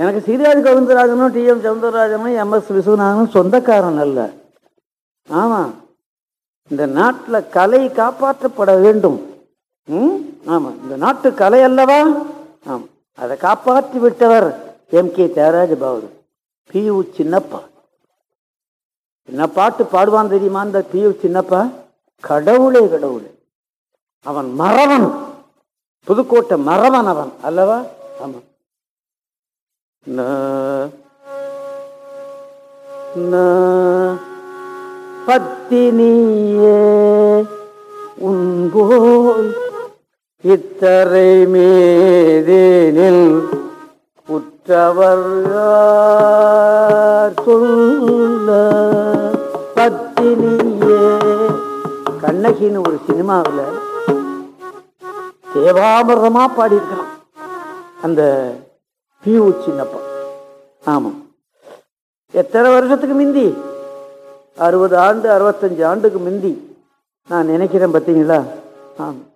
எனக்கு சீர்காழி கவுந்தராஜனும் டி எம் சவுந்தரராஜனும் எம் எஸ் விஸ்வநாதனும் சொந்தக்காரன் அல்ல. ஆமாம் இந்த நாட்டில் கலை காப்பாற்றப்பட வேண்டும். ம்? ஆமாம் இந்த நாட்டு கலை அல்லவா? ஆமாம் அதை காப்பாற்றி விட்டவர் M K Thyagaraja Babu P U Chinnappa. என்ன பாட்டு பாடுவான் தெரியுமா இந்த பி யு சின்னப்பா? கடவுளே கடவுளே. அவன் மறவன். புதுக்கோட்டை மறவன் அவன். அல்லவா? ஆமாம் பத்தினியே உன்போல் இத்தரை மேதேனில் உற்றவர் சொல்ல? பத்தினியே கண்ணகின்னு ஒரு சினிமாவில் தேவாமிரதமா பாடியிருக்கலாம் அந்த பியூ சின்னப்பா. ஆமாம். எத்தனை வருஷத்துக்கு மிந்தி? அறுபது ஆண்டு அறுபத்தஞ்சு ஆண்டுக்கு மிந்தி. நான் நினைக்கிறேன் பார்த்தீங்களா? ஆமாம்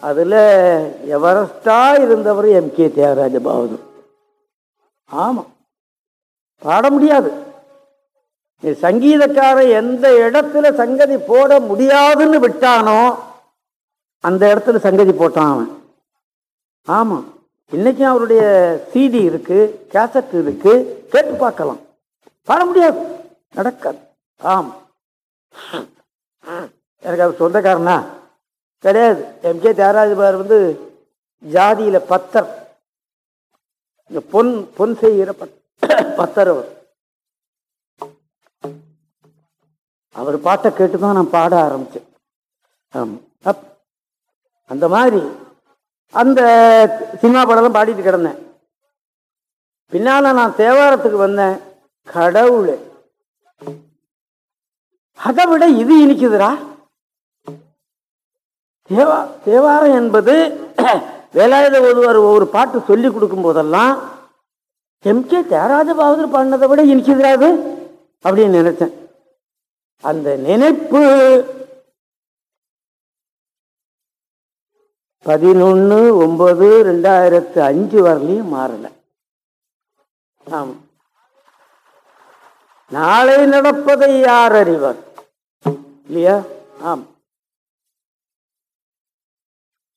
அதில் எவரஸ்டாக இருந்தவர் எம் கே தியாகராஜ பாவதூர் ஆமாம். பாட முடியாது. சங்கீதக்காரன் எந்த இடத்துல சங்கதி போட முடியாதுன்னு விட்டானோ அந்த இடத்துல சங்கதி போட்டான் அவன். ஆமாம். இன்னைக்கும் அவருடைய சிடி இருக்கு கேசட் இருக்கு கேட்டு பார்க்கலாம். பாட முடியாது. நடக்காது. ஆம். எனக்கு அவர் சொந்தக்காரனா? கிடையாது. எம்கே தியாகராஜபார் வந்து ஜாதியில பத்தர். இந்த பொன் பொன் செய்கிற பத் பத்தர் அவர். அவர் பாட்டை கேட்டு தான் நான் பாட ஆரம்பிச்சேன். ஆமாம் அப் அந்த மாதிரி அந்த சினிமா படம் பாடிட்டு கிடந்தேன். பின்னால நான் தேவாரத்துக்கு வந்தேன். கடவுளே. அதை விட இது இனிக்குதுரா தேவா தேவாரம் என்பது வேலாயுத ஒருவர் ஒரு பாட்டு சொல்லி கொடுக்கும் போதெல்லாம் எம்கே தியாகராஜ பாகதூர் பாடினதை விட இனிக்குதுடா அது அப்படின்னு நினைச்சேன். அந்த நினைப்பு பதினொன்று ஒன்பது ரெண்டாயிரத்து அஞ்சு வரலையும் மாறலை. ஆம். நாளை நடப்பதை யார் அறிவர்? இல்லையா? ஆம்.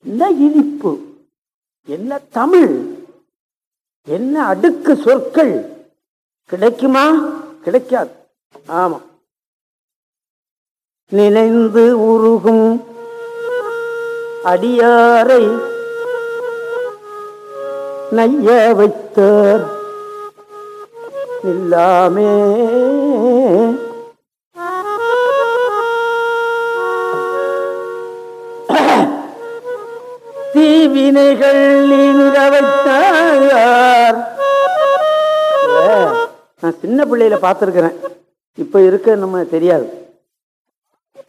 என்ன இனிப்பு? என்ன தமிழ்? என்ன அடுக்கு சொற்கள்? கிடைக்குமா? கிடைக்காது. ஆமா. நினைந்து உருகும் அடியாரை நைய வைத்தார் இல்லாமே. தீவினைகள் நீங்க வைத்தார் நான் சின்ன பிள்ளையில பார்த்துருக்கிறேன். இப்ப இருக்க நம்ம தெரியாது.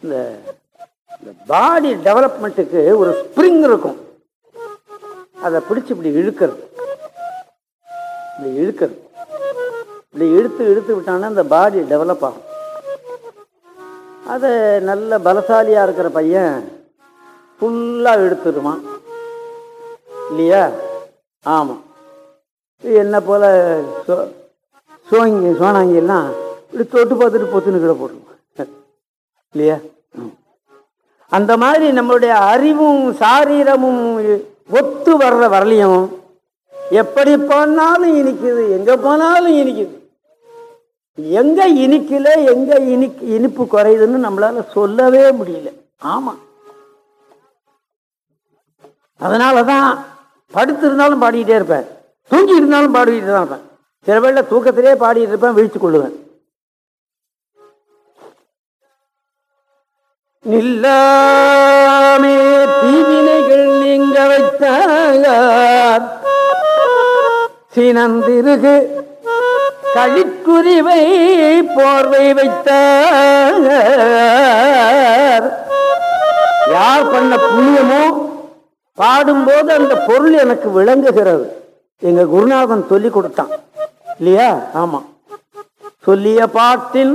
இந்த பாடி டெவலப்மெண்ட்டுக்கு ஒரு ஸ்ப்ரிங் இருக்கும். அதை பிடிச்சி இப்படி இழுக்கிறது. இப்படி இழுக்கிறது. இப்படி இழுத்து இழுத்து விட்டாங்கன்னா அந்த பாடி டெவலப் ஆகும். அது நல்ல பலசாலியாக இருக்கிற பையன் ஃபுல்லாக இழுத்துடுவான் இல்லையா? ஆமாம் என்ன போல் சோ சோங்கி சோனாங்கெல்லாம் இப்படி தொட்டு பார்த்துட்டு பொத்துன்னு கிட போட்டுருவான். (laughs) இல்லையா? அந்த மாதிரி நம்மளுடைய அறிவும் சாரீரமும் ஒத்து வர்ற வரலையும். எப்படி போனாலும் இனிக்குது எங்க போனாலும் இனிக்குது. எங்க இனிக்கல எங்க இனிக்கு இனிப்பு குறையுதுன்னு நம்மளால சொல்லவே முடியல. ஆமா. அதனாலதான் படுத்து இருந்தாலும் பாடிக்கிட்டே இருப்பேன். தூங்கி இருந்தாலும் பாடிக்கிட்டு தான் இருப்பேன். சில வேளை தூக்கத்திலே பாடிட்டு இருப்பேன் விழித்து கொள்ளுவேன். நில்லாமே தீவினைகள் நீங்க வைத்தார் சினந்திருகு கழிக்குறிவை போர்வை வைத்தார் யார் பண்ண புண்ணியமோ பாடும்போது அந்த பொருள் எனக்கு விளங்குகிறது. எங்க குருநாதன் சொல்லி கொடுத்தான். இல்லையா? ஆமா. சொல்லிய பாட்டின்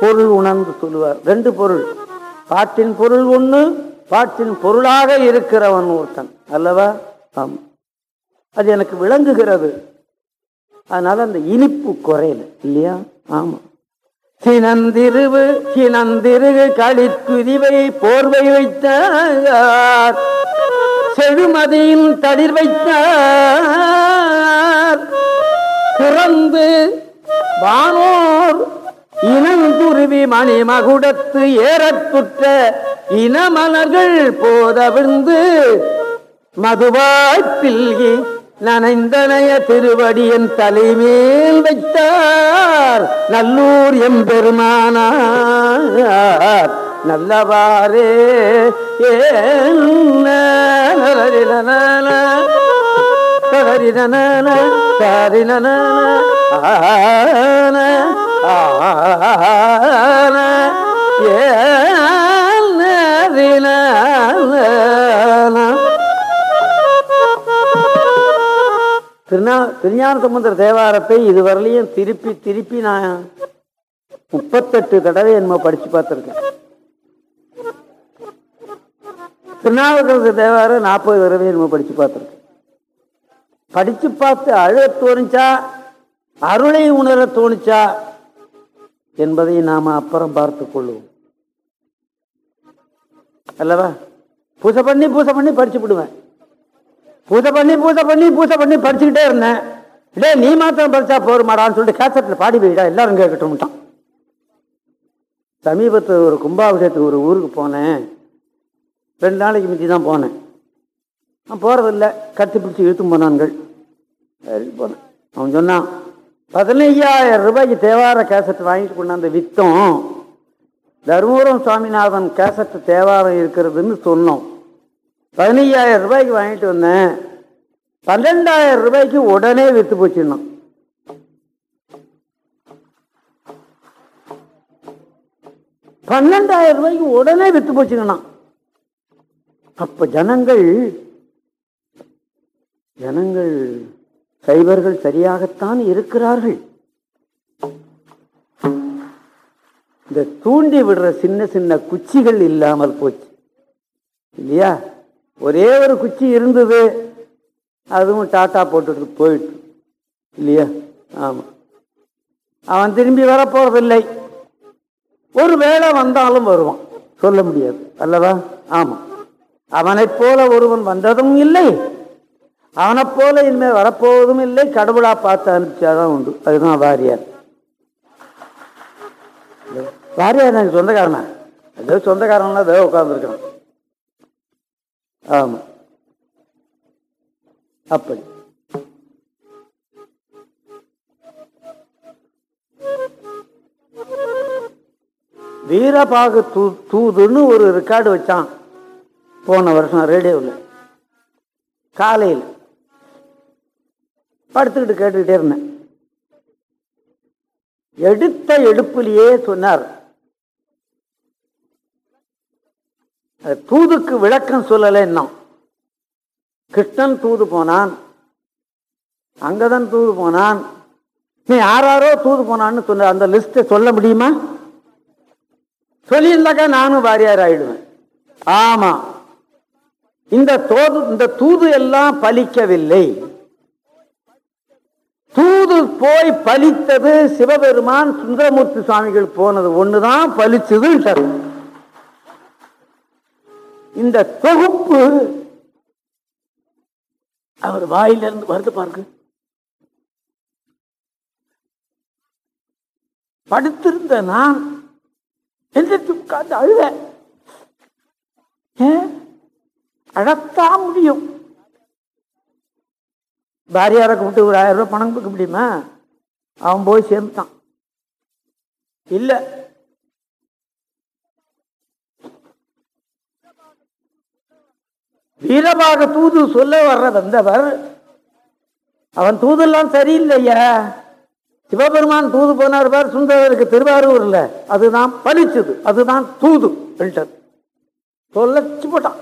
பொருள் உணர்ந்து சொல்லுவார். ரெண்டு பொருள். பாட்டின் பொருள் ஒன்று பாட்டின் பொருளாக இருக்கிறவன் ஒருத்தன். அல்லவா? ஆம். அது எனக்கு விளங்குகிறது. அதனால அந்த இனிப்பு குறையல இல்லையா? ஆமா. சினந்திருவு சினந்திருகு களித்துதிவை போர்வை வைத்தார். செழுமதியின் தளிர் வைத்தார். பிறந்து வானோர் இனந்துருவி மணிமகுடத்து மகுடத்து ஏறத்துற்ற இனமலர்கள் போதவிழ்ந்து மதுவாய்ப்பில்கி நனைந்தனைய திருவடியின் தலைமேல் வைத்தார். நல்லூர் எம்பெருமானார். நல்லவாரே ஏன்ன நலரிலனன, நலரிலனன, சாரிலனன, ஆன, திருநா திருஞான சமுத்திர தேவாரத்தை இதுவரையிலையும் திருப்பி திருப்பி நான் முப்பத்தெட்டு தடவை என்னமோ படிச்சு பார்த்துருக்கேன். திருநாவுக்கரசு தேவாரம் நாற்பது தடவை என்னமோ படிச்சு பார்த்துருக்கேன். படித்து பார்த்து அழ தோணுச்சா? அருளை உணர தோணுச்சா? என்பதை நாம் அப்புறம் பார்த்து கொள்ளுவோம் அல்லவா? பூசை பண்ணி பூசை பண்ணி படிச்சு விடுவேன். பூஜை பண்ணி பூஜை பண்ணி பூஜை பண்ணி படிச்சுக்கிட்டே இருந்தேன். டேய் நீ மாத்திரம் படிச்சா போருமாடான்னு சொல்லிட்டு கேசட்டில் பாடி போயிடா எல்லாரும் கேட்கட்டும்ட்டான் சமீபத்தில் ஒரு கும்பாபிஷேகத்துக்கு ஒரு ஊருக்கு போனேன். ரெண்டு நாளைக்கு முந்தி தான் போனேன். நான் போகிறதில்ல கத்தி பிடிச்சி இழுத்து போனான்கள். போனேன் அவன் சொன்னான் பதினையாயிரம் ரூபாய்க்கு தேவார கேசட் வாங்கிட்டு கொண்டாந்த வித்தம் தருமபுரம் சுவாமிநாதன் கேசட் தேவாரம் இருக்கிறதுன்னு சொன்னோம். பதினையாயிரம் ரூபாய்க்கு வாங்கிட்டு வந்தேன். பன்னெண்டாயிரம் ரூபாய்க்கு உடனே விற்று போச்சிடணும். பன்னெண்டாயிரம் ரூபாய்க்கு உடனே விற்று போச்சுங்கண்ணா அப்ப ஜனங்கள் ஜனங்கள் சைவர்கள் சரியாகத்தான் இருக்கிறார்கள். இந்த தூண்டி விடுற சின்ன சின்ன குச்சிகள் இல்லாமல் போச்சு. இல்லையா? ஒரே ஒரு குச்சி இருந்தது அதுவும் டாட்டா போட்டுட்டு போயிட்டு இல்லையா? ஆமா. அவன் திரும்பி வரப்போறதில்லை. ஒரு வேளை வந்தாலும் வருவான். சொல்ல முடியாது. அல்லவா? ஆமா. அவனைப் போல ஒருவன் வந்ததும் இல்லை. அவனைப் போல இனிமேல் வரப்போவதும் இல்லை. கடவுளா பார்த்து அனுப்பிச்சாதான் உண்டு. அதுதான் வாரியார். வாரியார் எனக்கு சொந்தக்காரனா? ஏதோ சொந்தக்காரன்லாம் ஏதோ உட்கார்ந்துருக்கான் ஆமா. அப்படி. வீரபாகு தூ தூதுன்னு ஒரு ரெக்கார்டு வச்சான். போன வருஷம் ரேடியோவில் காலையில். படுத்துக்கிட்டு கேட்டுக்கிட்டே இருந்தேன். எடுத்த எடுப்பிலேயே சொன்னார். தூதுக்கு விளக்கம் சொல்லலை இன்னும் கிருஷ்ணன் தூது போனான். அங்கதான் தூது போனான். நீ யாராரோ தூது போனான்னு சொன்ன அந்த லிஸ்ட்டை சொல்ல முடியுமா? சொல்லியிருந்தாக்கா நானும் வாரியார் ஆயிடுவேன். ஆமா. இந்த தோது இந்த தூது எல்லாம் பலிக்கவில்லை. தூது போய் பலித்தது சிவபெருமான் சுந்தரமூர்த்தி சுவாமிகள் போனது ஒண்ணுதான் பலிச்சது இந்த தொகுப்பு அவர் வாயிலிருந்து வருது பாருங்க. படுத்திருந்த நான் எந்திரிச்சு உட்கார்ந்து அழுவேன். ஏன்? அழத்தான் முடியும். பாரியாரை கூப்பிட்டு ஒரு ஆயிரம் ரூபாய் பணம் கொடுக்க முடியுமா? அவன் போய் சேர்ந்துட்டான். இல்ல. வீரமாக தூது சொல்ல வர்ற வந்தவர் அவன் தூதெல்லாம் சரியில்லையா? சிவபெருமான் தூது போனார் பார் சுந்தரருக்கு திருவாரூர்ல. அதுதான் பழிச்சது. அதுதான் தூது. சொல்லிட்டார். போட்டான்.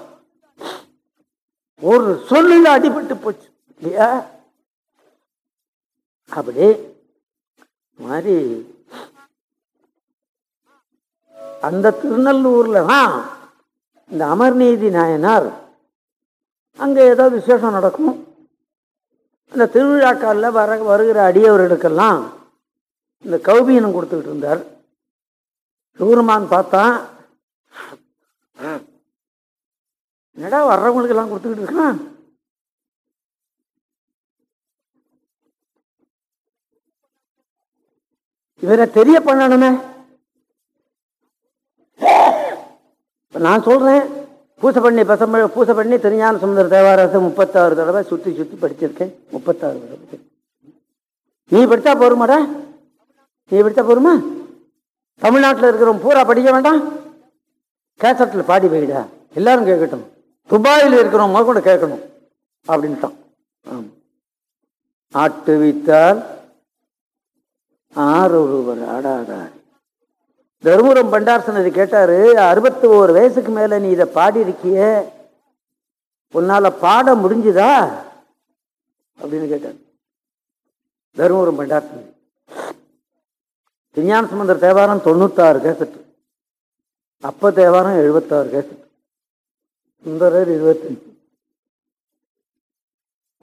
ஒரு சொல்லில் அடிபட்டு போச்சு. இல்லையா? அப்படி மாதிரி அந்த திருநல்லூர்ல தான் இந்த அமர்நீதி நாயனார் அங்க ஏதோ விசேஷம் நடக்கும். அந்த திருவிழாக்காலில் வர வருகிற அடியவர்களுக்கெல்லாம் இந்த கௌபீனம் கொடுத்துக்கிட்டு இருந்தார். சூருமான் பார்த்தா என்னடா வர்றவங்களுக்கு எல்லாம் கொடுத்துக்கிட்டு இருக்கான்? இவரை தெரிய பண்ணணுமே. நான் சொல்றேன் பூசை பண்ணி பசம்ப பூசை பண்ணி திருஞான சுந்தர தேவாரத்தை முப்பத்தாறு தடவை சுற்றி சுற்றி படிச்சிருக்கேன். முப்பத்தாறு தடவை. நீ படித்தா போருமாடா? நீ படித்தா போருமா? தமிழ்நாட்டில் இருக்கிறவங்க பூரா படிக்க வேண்டாம்? கேசட்டில் பாடி போயிடா எல்லாரும் கேட்கட்டும். துபாயில் இருக்கிறவங்க கூட கேட்கணும். அப்படின்ட்டான். ஆமாம் ஆட்டு வித்தால் ஆறு ஒருவர் ஆடாதார். தருமபுரம் பண்டாரசன் இது கேட்டாரு அறுபத்தி ஓரு வயசுக்கு மேல நீ இதை பாடியிருக்கிய உன்னால் உன்னால பாட முடிஞ்சுதா? அப்படின்னு கேட்டார். தருமபுரம் பண்டாரசன். விஞ்ஞான சுமந்தர் தேவாரம் தொண்ணூத்தாறு கேசட்டு அப்ப தேவாரம் எழுபத்தாறு கேசட்டு சுந்தரர் இருபத்தஞ்சு.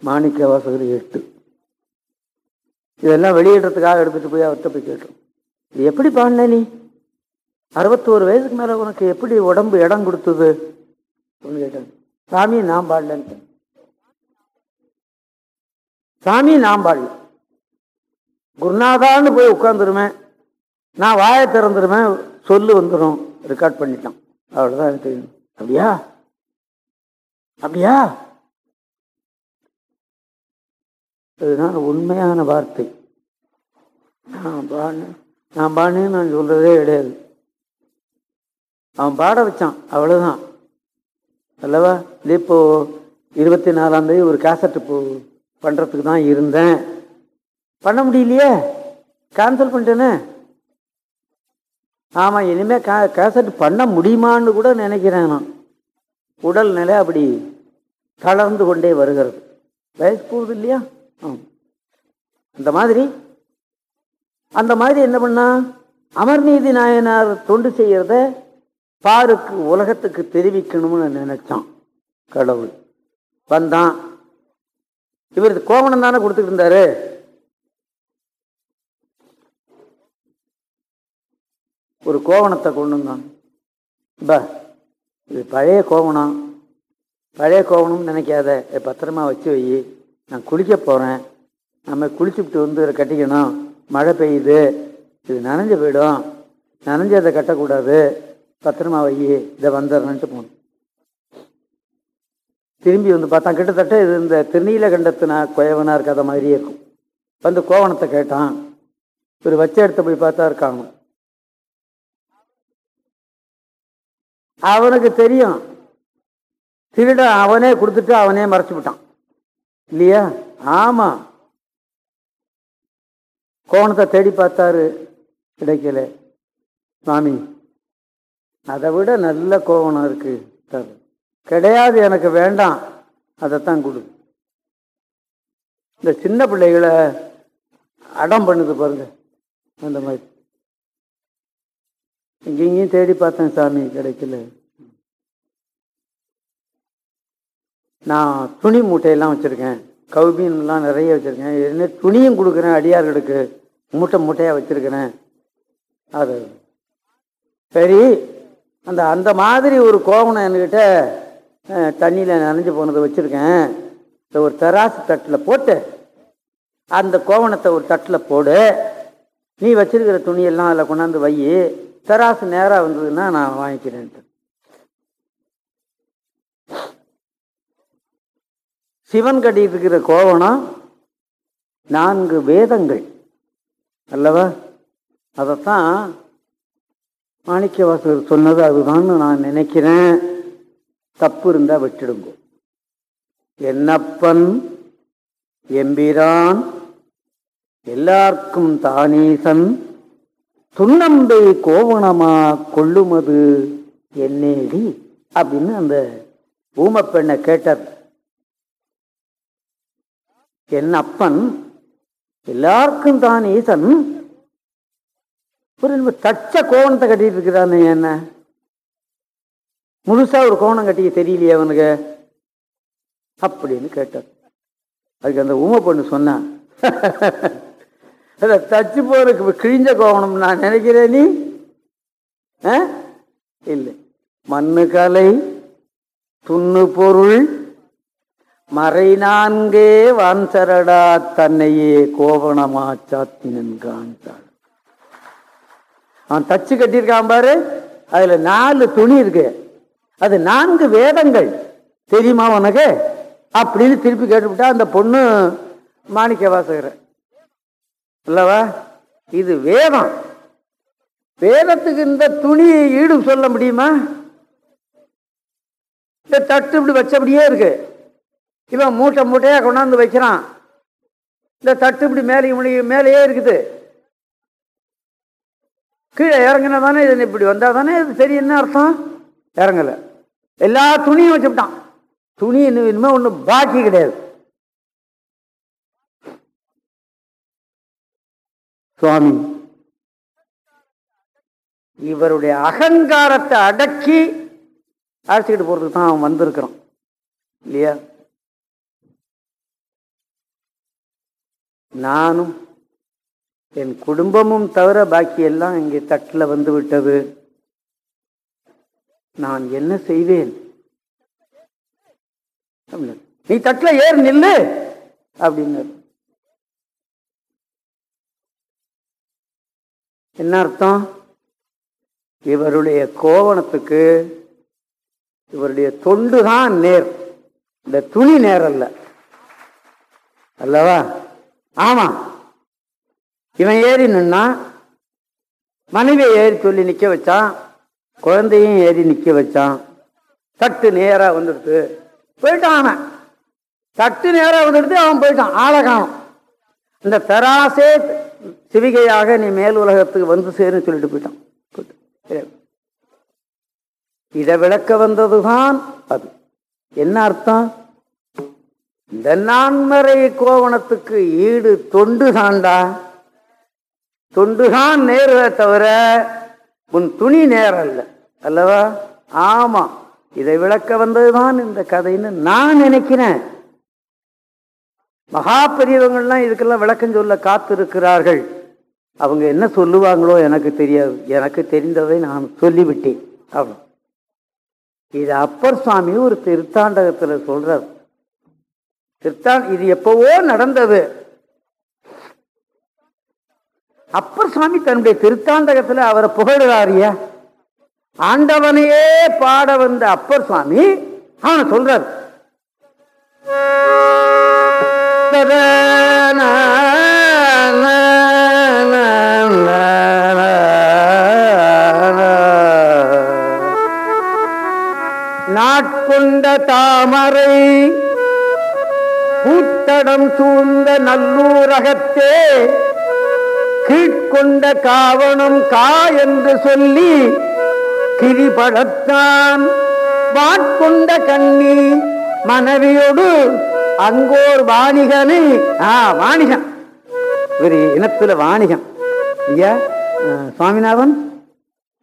மாணிக்க வாசகர் எட்டு. இதெல்லாம் வெளியிடுறதுக்காக எடுத்துகிட்டு போய் அவர்கிட்ட போய் கேட்டோம். இது எப்படி பாடின நீ? அறுபத்தோரு வயசுக்கு மேலே உனக்கு எப்படி உடம்பு இடம் கொடுத்தது? அப்படின்னு கேட்டாங்க. சாமி நான் பாடலன்னு சாமி நான் பாடல. குருநாதான்னு போய் உட்காந்துருவேன் நான் வாயை திறந்துருவேன். சொல்லு வந்துடும் ரெக்கார்ட் பண்ணிட்டான். அவ்வளோதான் எனக்கு தெரியும். அப்படியா? அப்படியா? அதுதான் உண்மையான வார்த்தை. நான் பாடினேன் நான் பாடினேன்னு நான் சொல்கிறதே கிடையாது. அவன் பாட வச்சான் அவ்வளோதான் அல்லவா? இது இப்போது இருபத்தி நாலாந்தேதி ஒரு கேசட்டு இப்போ பண்ணுறதுக்கு தான் இருந்தேன். பண்ண முடியலையே? கேன்சல் பண்ணிட்டேனே? ஆமாம் இனிமேல் கா கேசட் பண்ண முடியுமான்னு கூட நினைக்கிறேன் நான். உடல்நிலை அப்படி தளர்ந்து கொண்டே வருகிறது. வயசு போகுது இல்லையா? அந்த மாதிரி? அந்த மாதிரி என்ன பண்ணா? அமர்நீதி நாயனார் தொண்டு செய்யறத பாருக்கு உலகத்துக்கு தெரிவிக்கணும்னு நினைச்சான். கடவுள். வந்தான். இவர் கோவணம் தானே கொடுத்துட்டு இருந்தாரு? ஒரு கோவணத்தை கொண்டு வந்தான். பா இது பழைய கோவணம். பழைய கோவணம்னு நினைக்காத. பத்திரமா வச்சு வை. நான் குளிக்க போகிறேன் நம்ம குளிச்சுட்டு வந்து இதை கட்டிக்கணும். மழை பெய்யுது. இது நனைஞ்சு போயிடும் நனைஞ்சு அதை கட்டக்கூடாது. பத்திரமா வை இதை வந்துடுறேன்ட்டு போகணும். திரும்பி வந்து பார்த்தா கிட்டத்தட்ட இது இந்த திருநீல கண்டத்தினா குயவனார் கதை மாதிரியே இருக்கும். வந்து கோவணத்தை கேட்டான். இவர் வச்ச இடத்த போய் பார்த்தா இருக்காங்க. அவனுக்கு தெரியும். திருட அவனே கொடுத்துட்டு அவனே மறைச்சு விட்டான். இல்லையா? ஆமாம் கோணத்தை தேடி பார்த்தாரு கிடைக்கல. சுவாமி அதை விட நல்ல கோவணம் இருக்கு. சார் கிடையாது எனக்கு வேண்டாம். அதைத்தான் கொடு. இந்த சின்ன பிள்ளைகளை அடம் பண்ணுது பாருங்க. அந்த மாதிரி. இங்கேயும் தேடி பார்த்தேன் சாமி கிடைக்கல. நான் துணி மூட்டையெல்லாம் வச்சுருக்கேன். கவுபீன்லாம் நிறைய வச்சுருக்கேன். என்ன துணியும் கொடுக்குறேன் அடியார்களுக்கு. மூட்டை மூட்டையாக வச்சுருக்கிறேன். அது. சரி அந்த அந்த மாதிரி ஒரு கோவணம் என்கிட்ட தண்ணியில் நனைஞ்சு போனதை வச்சுருக்கேன். இதை ஒரு தராசு தட்டில் போட்டு அந்த கோவணத்தை ஒரு தட்டில் போடு. நீ வச்சிருக்கிற துணியெல்லாம் அதில் கொண்டாந்து வை. தராசு நேராக வந்ததுன்னா நான் வாங்கிக்கிறேன்ட்டு. சிவன் கட்டிகிட்டு இருக்கிற கோவணம் நான்கு வேதங்கள். அல்லவா? அதைத்தான் மாணிக்கவாசகர் சொன்னது அதுதான் நான் நினைக்கிறேன். தப்பு இருந்தால் விட்டுடுங்க. என்னப்பன் எம்பிரான்? எல்லாருக்கும் தானீசன்? துண்ணம்பை கோவணமா கொள்ளுமது என்னேடி? அப்படின்னு அந்த ஊமப்பெண்ணை கேட்டார். என் அப்பன் எல்லாருக்கும் தான் ஈசன். ஒரு தச்ச கோவணத்தை கட்டிட்டு இருக்கிறான் என்ன? முழுசா ஒரு கோணம் கட்டிக்க தெரியலையே அவனுக்கு. அப்படின்னு கேட்டார் அதுக்கு அந்த ஊமை பொண்ணு சொன்னான் அதை தச்சு போறதுக்கு கிழிஞ்ச கோவணம் நான் நினைக்கிறேன் நீ? ஆ? இல்லை. மண்ணு கலை துண்ணு பொருள் மறை நான்கே வான்சரடா தன்னையே கோவணமா சாத்தினன் காண்பாள் அவன் தச்சு கட்டியிருக்கான் பாரு அதுல நாலு துணி இருக்கு. அது நான்கு வேதங்கள். தெரியுமா உனக்கு? அப்படின்னு திருப்பி கேட்டுவிட்டா அந்த பொண்ணு மாணிக்க வாசகர் இல்லவா இது வேதம். வேதத்துக்கு இந்த துணியை ஈடு சொல்ல முடியுமா? இந்த தட்டு இப்படி வச்சபடியே இருக்கு. இவன் மூட்டை மூட்டையாக கொண்டாந்து வைக்கிறான். இந்த தட்டு இப்படி மேலே முடி மேலேயே இருக்குது. கீழே இறங்கினா தானே இது இப்படி வந்தா தானே இது சரி என்ன அர்த்தம்? இறங்கலை. எல்லா துணியும் வச்சுட்டான் துணி இன்னும் இனிமேல் ஒன்றும் பாக்கி கிடையாது. சுவாமி இவருடைய அகங்காரத்தை அடக்கி அழைச்சிக்கிட்டு போகிறதுக்கு தான் அவன் வந்திருக்கிறான். இல்லையா? நானும் என் குடும்பமும் தவிர பாக்கியெல்லாம் இங்கே தட்டில் வந்து விட்டது. நான் என்ன செய்வேன்? நீ தட்டில் ஏறு நில்லு! அப்படின்னு என்ன அர்த்தம்? இவருடைய கோவணத்துக்கு இவருடைய தொண்டு தான் நேர். இந்த துணி நேரல்ல அல்லவா? ஆமா. இவன் ஏறி நின்னா மனைவியை ஏறி சொல்லி நிற்க வச்சான் குழந்தையும் ஏறி நிற்க வச்சான். தட்டு நேராக வந்துடுது. போயிட்டான் அவன். தட்டு நேராக வந்துடுது அவன் போயிட்டான். ஆளை காணும் இந்த தராசே சிவிகையாக நீ மேல் உலகத்துக்கு வந்து சேருன்னு சொல்லிட்டு போயிட்டான். இதை விளக்க வந்ததுதான் அது. என்ன அர்த்தம்? இந்த நான்மறை கோவணத்துக்கு ஈடு தொண்டு தாண்டா. தொண்டுதான் நேருவே தவிர உன் துணி நேரம் அல்லவா? ஆமா இதை விளக்க வந்ததுதான் இந்த கதைன்னு நான் நினைக்கிறேன். மகா பெரியவங்கள்லாம் இதுக்கெல்லாம் விளக்கம் சொல்ல காத்திருக்கிறார்கள். அவங்க என்ன சொல்லுவாங்களோ எனக்கு தெரியாது. எனக்கு தெரிந்ததை நான் சொல்லிவிட்டேன். அவ்வளோ இது அப்பர் சுவாமி ஒரு திருத்தாண்டகத்தில் சொல்றார். திருத்தான் இது எப்பவோ நடந்தது. அப்பர் சுவாமி தன்னுடைய திருத்தாந்தகத்தில் அவரை புகழுறாரியா ஆண்டவனையே பாட வந்த அப்பர் சுவாமி அவன் சொல்றார். நாட்கொண்ட தாமரை தடம் சூழ்ந்த நல்லூரகத்தே கீழ்கொண்ட காவணம் கா என்று சொல்லி கிரிபடத்தான் வாட்கொண்ட கண்ணி மனைவியோடு அங்கோர் வாணிகனை ஆ வாணிகன் இவர் இனத்துல வாணிகன் ஐயா சுவாமிநாதன்?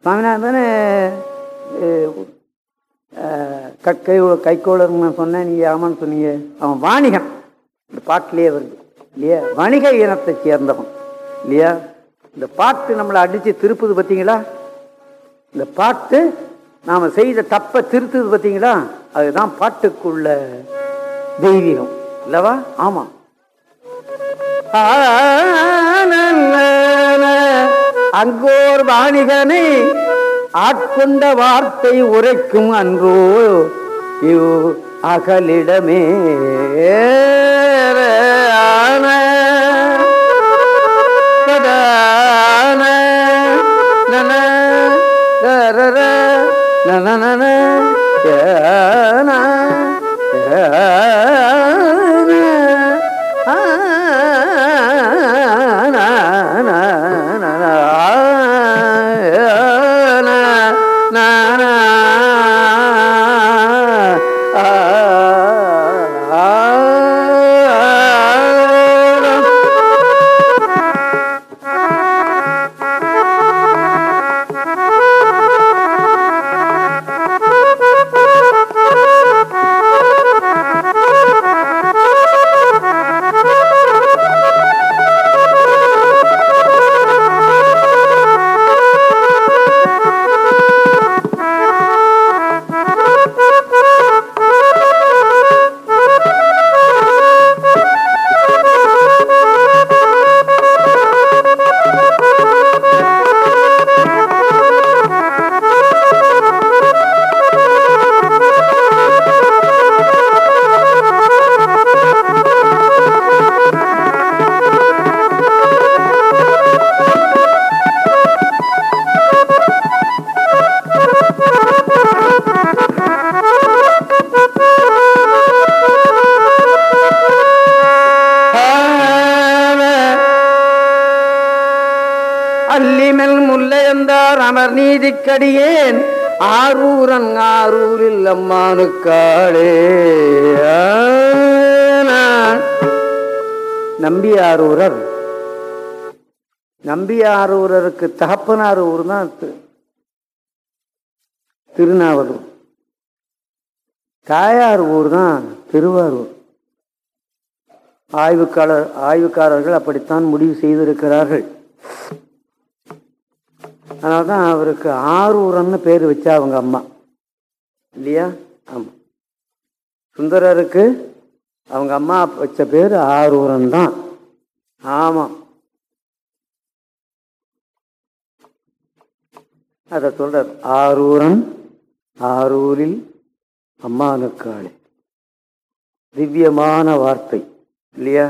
சுவாமிநாதன் கை கைகோளர் நான் சொன்னேன் நீங்க ஆமான்னு சொன்னீங்க. அவன் வாணிகன் இந்த பாட்டிலே வருது இல்லையா? வணிக இனத்தை சேர்ந்தவன் இல்லையா? இந்த பாட்டு நம்மளை அடித்து திருப்புது பார்த்தீங்களா? இந்த பாட்டு நாம் செய்த தப்பை திருத்துது பார்த்தீங்களா? அதுதான் பாட்டுக்குள்ள தெய்வீகம் இல்லவா? ஆமாம் அங்கோர் வாணிகனை ஆட்கொண்ட வார்த்தை உரைக்கும் அன்றோ இவ் அகலிடமே. ஆன நம்பியாரூரருக்கு தகப்பனார் ஊர் தான் திருநாவலூர். தாயார் ஊர் தான் திருவாரூர். ஆய்வுக்காளர் ஆய்வுக்காரர்கள் அப்படித்தான் முடிவு செய்திருக்கிறார்கள். அதனால தான் அவருக்கு ஆரூரன்னு பேர் வச்சா அவங்க அம்மா. இல்லையா? ஆமாம் சுந்தரருக்கு அவங்க அம்மா வச்ச பேர் ஆரூரன் தான் ஆமாம் அதை சொல்றார். ஆரூரன் ஆரூரில் அம்மானுக்காளே. திவ்யமான வார்த்தை இல்லையா?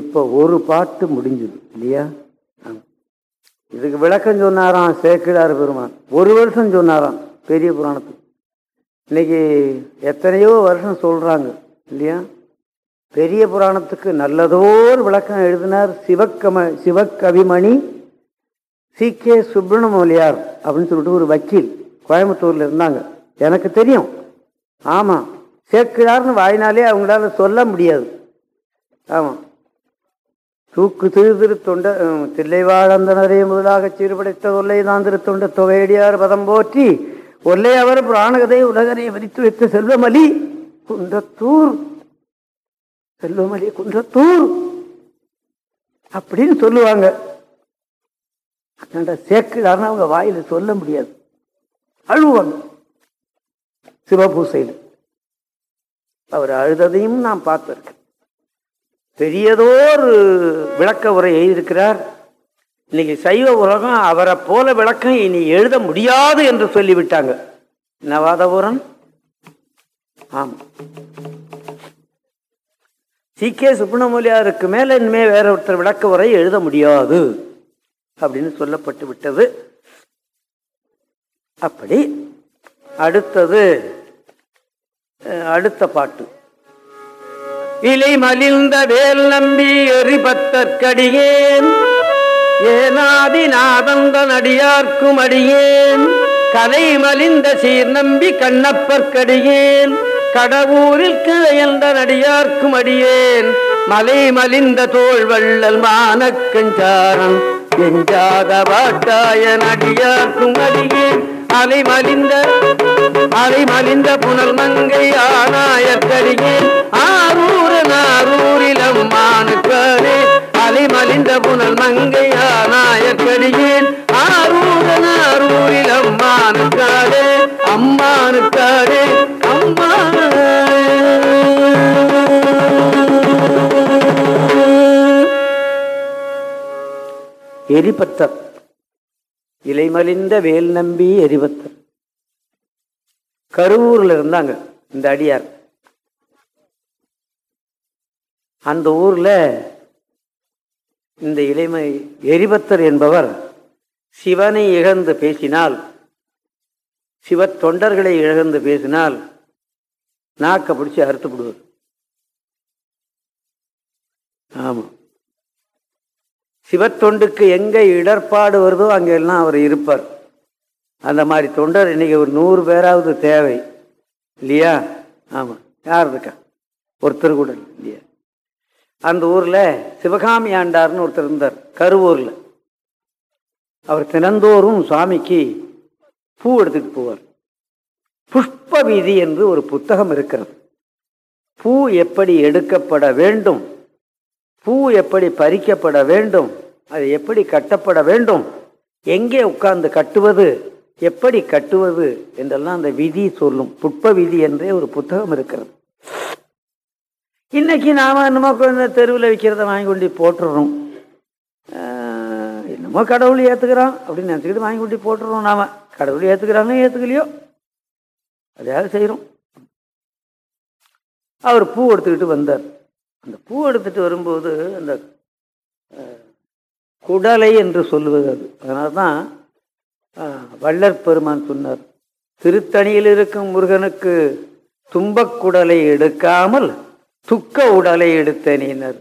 இப்போ ஒரு பாட்டு முடிஞ்சுது இல்லையா? இதுக்கு விளக்கம் சொன்னாராம் சேக்கிழார் பெருமான். ஒரு வருஷம் சொன்னாராம் பெரிய புராணத்துக்கு. இன்னைக்கு எத்தனையோ வருஷம் சொல்றாங்க இல்லையா? பெரிய புராணத்துக்கு நல்லதோர் விளக்கம் எழுதினார் சிவக்கம சிவக்கவிமணி சி. கே. சுப்பிரமணியார் அப்படின்னு சொல்லிட்டு ஒரு வக்கீல் கோயம்புத்தூரில் இருந்தாங்க. எனக்கு தெரியும். ஆமாம் சேர்க்கிறார்னு வாயினாலே அவங்களால சொல்ல முடியாது. ஆமாம் தூக்கு திரு திரு தொண்ட தில்லைவாழந்தனரே முதலாக சீர்படைத்த ஒல்லை தான் திருத்தொண்ட தொகையடியார் பதம் போற்றி ஒல்லை அவர் புராணகதை உலகனை வரித்து வைத்த செல்வமலி குன்றத்தூர். செல்வமலி குன்றத்தூர். அப்படின்னு சொல்லுவாங்க. அதனால சேக்கிழார்னு அவங்க வாயில் சொல்ல முடியாது. அழுவாங்க சிவபூசையில். அவர் அழுததையும் நான் பார்த்துருக்கேன். பெரியதோர் விளக்க உரை எழுதியிருக்கிறார். இன்னைக்கு சைவ உலகம் அவரை போல விளக்கம் இனி எழுத முடியாது என்று சொல்லிவிட்டாங்க. நவாதபுரன் ஆமா. சி கே சுப்பிரமணியாருக்கு மேல இனிமே வேற ஒருத்தர் விளக்க உரை எழுத முடியாது. அப்படின்னு சொல்லப்பட்டு விட்டது. அப்படி அடுத்தது அடுத்த பாட்டு. இலை மலிந்த வேல் நம்பி எரிபத்தற்கடியேன் ஏனாதி நாதந்த நடியார்க்கும் அடியேன். கலை மலிந்த சீர் நம்பி கண்ணப்பற்கடியேன் கடவுரில் கிளையந்த நடியார்க்கும் அடியேன். மலை மலிந்த தோள் வள்ளல் மானக்கஞ்சாரன் எஞ்சாத வாட்டாய நடியார்க்கும் அடியேன் அலைமலிந்த அலைமலிந்த புனல் மங்கை ஆனாயக்கடியேன் ஆரூர் நாரூரில் அம்மானுக்காரே அலைமலிந்த புனல் மங்கை ஆனாயக்கடியேன் ஆரூர் நாரூரில் அம்மானுக்காரே அம்மானுக்காரே எரிபத்தர் இலைமலிந்த வேல் நம்பி எரிபத்தர் கருவூரில் இருந்தாங்க இந்த அடியார். அந்த ஊரில் இந்த இளைமை எரிபத்தர் என்பவர் சிவனை இழந்து பேசினால் சிவ தொண்டர்களை இழந்து பேசினால் நாக்கை பிடிச்சி அறுத்துப்படுவது ஆமாம் சிவத்தொண்டுக்கு எங்கே இடர்பாடு வருதோ அங்கெல்லாம் அவர் இருப்பார். அந்த மாதிரி தொண்டர் இன்னைக்கு ஒரு நூறு பேராவது தேவை. இல்லையா? ஆமாம் யார் இருக்கா? ஒருத்தர் கூட இல்லையா? அந்த ஊரில் சிவகாமி ஆண்டார்னு ஒருத்தர் இருந்தார். கருவூரில். அவர் தினந்தோறும் சுவாமிக்கு பூ எடுத்துட்டு போவார். புஷ்ப வீதி என்று ஒரு புத்தகம் இருக்கிறது. பூ எப்படி எடுக்கப்பட வேண்டும்? பூ எப்படி பறிக்கப்பட வேண்டும்? அது எப்படி கட்டப்பட வேண்டும்? எங்கே உட்கார்ந்து கட்டுவது? எப்படி கட்டுவது? என்றெல்லாம் அந்த விதி சொல்லும். புட்ப விதி என்றே ஒரு புத்தகம் இருக்கிறது. இன்னைக்கு நாம என்னமோ குழந்தை தெருவில் விற்கிறத வாங்கி கொண்டு போட்டுடுறோம் என்னமோ கடவுள் ஏத்துக்கிறான் அப்படின்னு நினச்சிக்கிட்டு வாங்கி கொண்டு போட்டுடுறோம் நாம. கடவுள் ஏத்துக்கிறாங்க ஏத்துக்கலையோ? அதையாவது செய்கிறோம் அவர் பூ எடுத்துக்கிட்டு வந்தார். அந்த பூ எடுத்துட்டு வரும்போது அந்த குடலை என்று சொல்லுவது அது. அதனால தான் வள்ளற் பெருமான் சொன்னார் திருத்தணியில் இருக்கும் முருகனுக்கு தும்பக் குடலை எடுக்காமல் துக்க உடலை எடுத்தேனினர்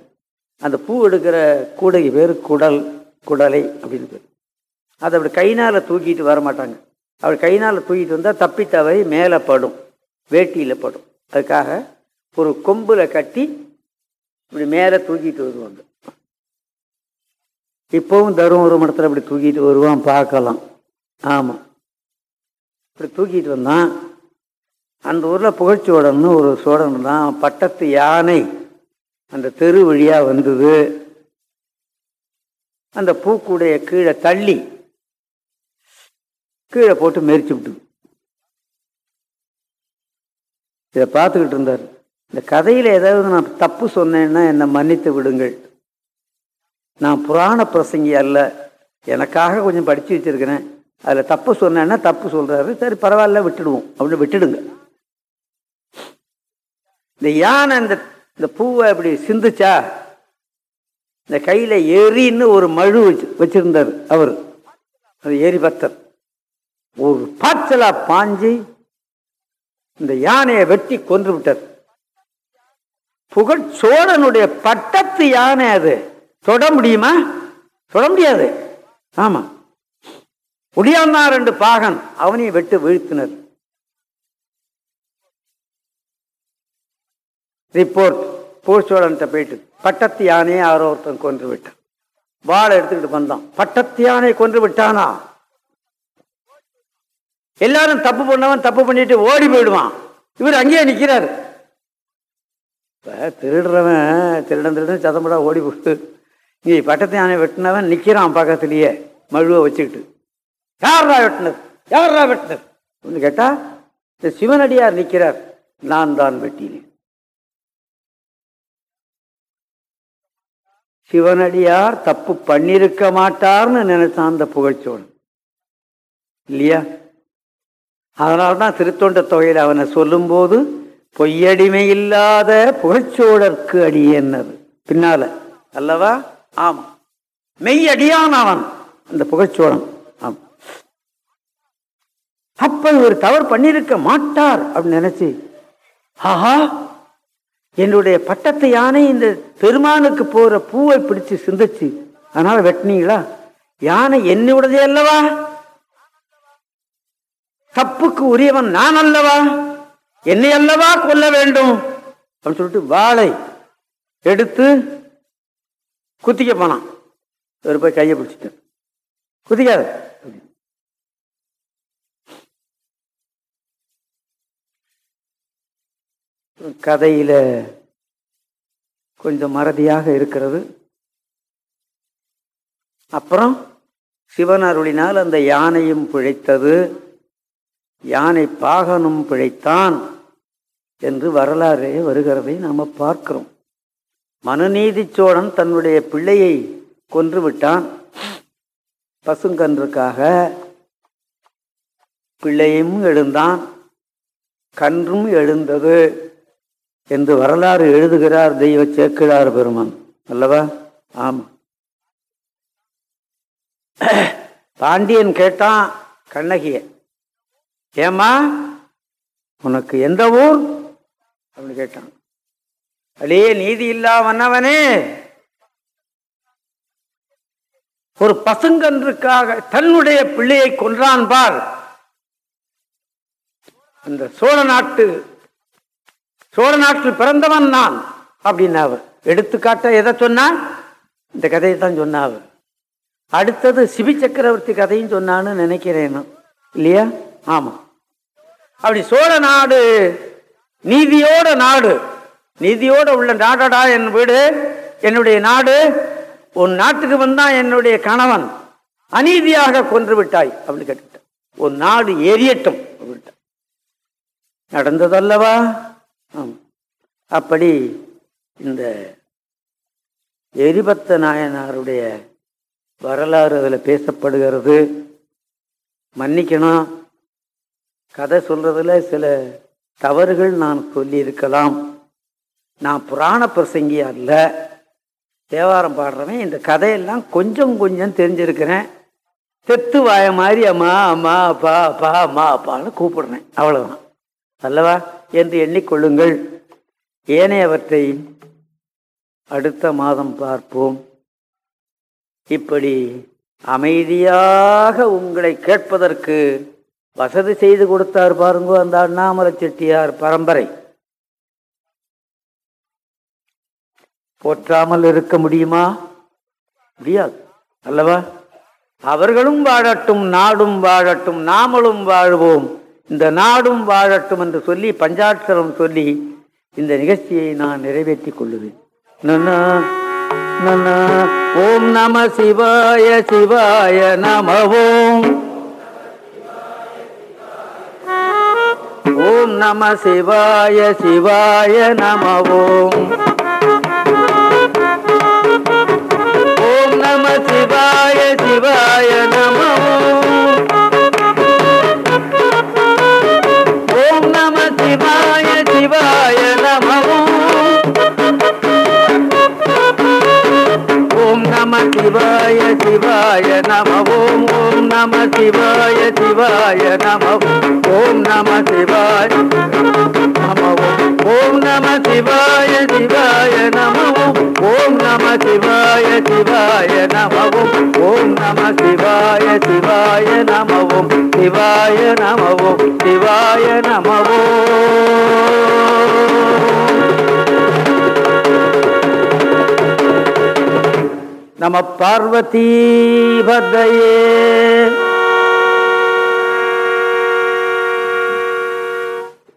அந்த பூ எடுக்கிற கூடை பேர் குடல் குடலை அப்படின்னு பேர். அதை அப்படி கைனால் தூக்கிட்டு வர மாட்டாங்க. அப்படி கைனால் தூக்கிட்டு வந்தால் தப்பி தவறி மேலே படும் வேட்டியில் படும். அதுக்காக ஒரு கொம்பில் கட்டி இப்படி மேலே தூக்கிட்டு வருவாங்க. இப்போவும் தருமபுரம் இடத்துல அப்படி தூக்கிட்டு வருவான் பார்க்கலாம். ஆமாம் இப்படி தூக்கிட்டு வந்தான் அந்த ஊரில் புகழ்ச்சோடன்னு ஒரு சோழன் தான் பட்டத்து யானை அந்த தெரு வழியாக வந்தது. அந்த பூக்கூடைய கீழே தள்ளி கீழே போட்டு மெரிச்சு விட்டுது. இதை பார்த்துக்கிட்டு இருந்தார். இந்த கதையில் ஏதாவது நான் தப்பு சொன்னேன்னா என்னை மன்னித்து விடுங்கள். நான் புராண பிரசங்கி அல்ல. எனக்காக கொஞ்சம் படித்து வச்சுருக்கிறேன். அதில் தப்பு சொன்னேன்னா தப்பு சொல்கிறாரு சரி பரவாயில்ல விட்டுடுவோம். அப்படின்னு விட்டுடுங்க. இந்த யானை இந்த இந்த பூவை இப்படி சிந்துச்சா? இந்த கையில் எரின்னு ஒரு மழு வச்சு வச்சிருந்தார் அவர். அது எரி பக்தர் ஒரு பாய்ச்சலா பாஞ்சு இந்த யானையை வெட்டி கொன்று விட்டார். புகழ் சோழனுடைய பட்டத்து யானை அது. தொட முடியுமா? தொட முடியாது. ஆமா. ஒடியான்னா ரெண்டு பாகன் அவனையும் வெட்டு வீழ்த்தினர். ரிப்போர்ட் பூசோழன்ட்ட போயிட்டு பட்டத்து யானையை யாரோ ஒருத்தன் கொன்று விட்டான். வாழை எடுத்துக்கிட்டு வந்தான். பட்டத்து யானை கொன்று விட்டானா? எல்லாரும் தப்பு பண்ணவன் தப்பு பண்ணிட்டு ஓடி போயிடுவான். இவர் அங்கேயே நிக்கிறாரு. இப்போ திருடுறவன் திருடன் திருடன் சதம்படா ஓடி போட்டு இங்கே பட்டத்து யானை வெட்டினவன் நிக்கிறான் பக்கத்துலயே மழுவை வச்சுக்கிட்டு. யாரா வெட்டினது? யாரா வெட்டினது? ஒன்று கேட்டா இந்த சிவனடியார் நிற்கிறார் நான் தான் வெட்டினேன். சிவனடியார் தப்பு பண்ணியிருக்க மாட்டார்னு நினைச்சான் அந்த புகழ்ச்சோன் இல்லையா? அதனால்தான் திருத்தொண்ட தொகையில் அவனை சொல்லும்போது பொய்யடிமை இல்லாத புகழ்ச்சோழர்க்கு அடியேன்னது பின்னால. அல்லவா? ஆம். மெய்யடியான் அவன். அந்த புகழ்ச்சோழன். ஆம். அப்ப இவர் தவறு பண்ணிருக்க மாட்டார் அப்படின்னு நினைச்சு ஆஹா! என்னுடைய பட்டத்து யானை இந்த பெருமானுக்கு போற பூவை பிடிச்சு சிந்திச்சு. அதனால வெட்டினீங்களா? யானை என்னுடையதே அல்லவா? தப்புக்கு உரியவன் நான் அல்லவா? என்னை அல்லவா கொல்ல வேண்டும்? அப்படின்னு சொல்லிட்டு வாளை எடுத்து குத்திக்க போனான். இவர் போய் கையை பிடிச்சிட்டு. குத்திக்காத. கதையில கொஞ்சம் மறதியாக இருக்கிறது. அப்புறம் சிவன் அருளினால் அந்த யானையும் பிழைத்தது. யானை பாகனும் பிழைத்தான். என்று வரலாறே வருகிறதை நாம் பார்க்கிறோம். மனுநீதி சோழன் தன்னுடைய பிள்ளையை கொன்று விட்டான். பசுங்கன்றுக்காக பிள்ளையும் எழுந்தான். கன்றும் எழுந்தது என்று வரலாறு எழுதுகிறார் தெய்வ சேக்கிழார் பெருமான். அல்லவா? ஆமாம் பாண்டியன் கேட்டான் கண்ணகிய ஏமா உனக்கு எந்த ஊர்? அப்படின்னு கேட்டான். அடே நீதி இல்லா வண்ணவனே ஒரு பசுங்கன்றுக்காக தன்னுடைய பிள்ளையை கொன்றான் பார். அந்த சோழ நாட்டு சோழ நாட்டில் பிறந்தவன் நான் அப்படின்னு அவர். எடுத்துக்காட்ட எதை சொன்னான்? இந்த கதையை தான் சொன்னா அவர். அடுத்தது சிபி சக்கரவர்த்தி கதையும் சொன்னான்னு நினைக்கிறேன் இல்லையா? ஆமா. அப்படி சோழ நாடு நீதியோட நாடு. நீதியோட உள்ள நாடடா என் வீடு என்னுடைய நாடு. உன் நாட்டுக்கு வந்தான் என்னுடைய கணவன் அநீதியாக கொன்று விட்டாய் அப்படின்னு கேட்டுவிட்டான் உன் நாடு எரியட்டும் அப்படின்ட்டான் நடந்ததல்லவா? ஆம். அப்படி இந்த எரிபத்த நாயனாருடைய வரலாறு அதில் பேசப்படுகிறது. மன்னிக்கணும். கதை சொல்றதுல சில தவறுகள் நான் சொல்லியிருக்கலாம். நான் புராண பிரசங்கி அல்ல. தேவாரம் பாடுறவன் இந்த கதையெல்லாம் கொஞ்சம் கொஞ்சம் தெரிஞ்சிருக்கிறேன். தெத்து வாய மாதிரி அம்மா அம்மா அப்பா அப்பா அம்மா அப்பான்னு கூப்பிடுறேன். அவ்வளோதான் அல்லவா? என்று எண்ணிக்கொள்ளுங்கள். ஏனையவற்றை அடுத்த மாதம் பார்ப்போம். இப்படி அமைதியாக உங்களை கேட்பதற்கு வசதி செய்து கொடுத்தார் பாருங்க அந்த அண்ணாமலை செட்டியார் பரம்பரை. போற்றாமல் இருக்க முடியுமா? முடியாது அல்லவா? அவர்களும் வாழட்டும் நாடும் வாழட்டும் நாமளும் வாழ்வோம். இந்த நாடும் வாழட்டும் என்று சொல்லி பஞ்சாட்சரம் சொல்லி இந்த நிகழ்ச்சியை நான் நிறைவேற்றிக் கொள்ளுவேன். ஓம் நம சிவாய சிவாய நம ॐ नमः शिवाय शिवाय नम சிவாய சிவாய நம ஓம் ஓம் நம சிவாய சிவாய நம ஓம் நம சிவாய நம ஓம் நம சிவாய சிவாய நம ஓம் நம சிவாய சிவாய நம ஓம் நம சிவாய சிவாய நம சிவாய நமவோ சிவாய நமவோ. நம பார்வதி பதையே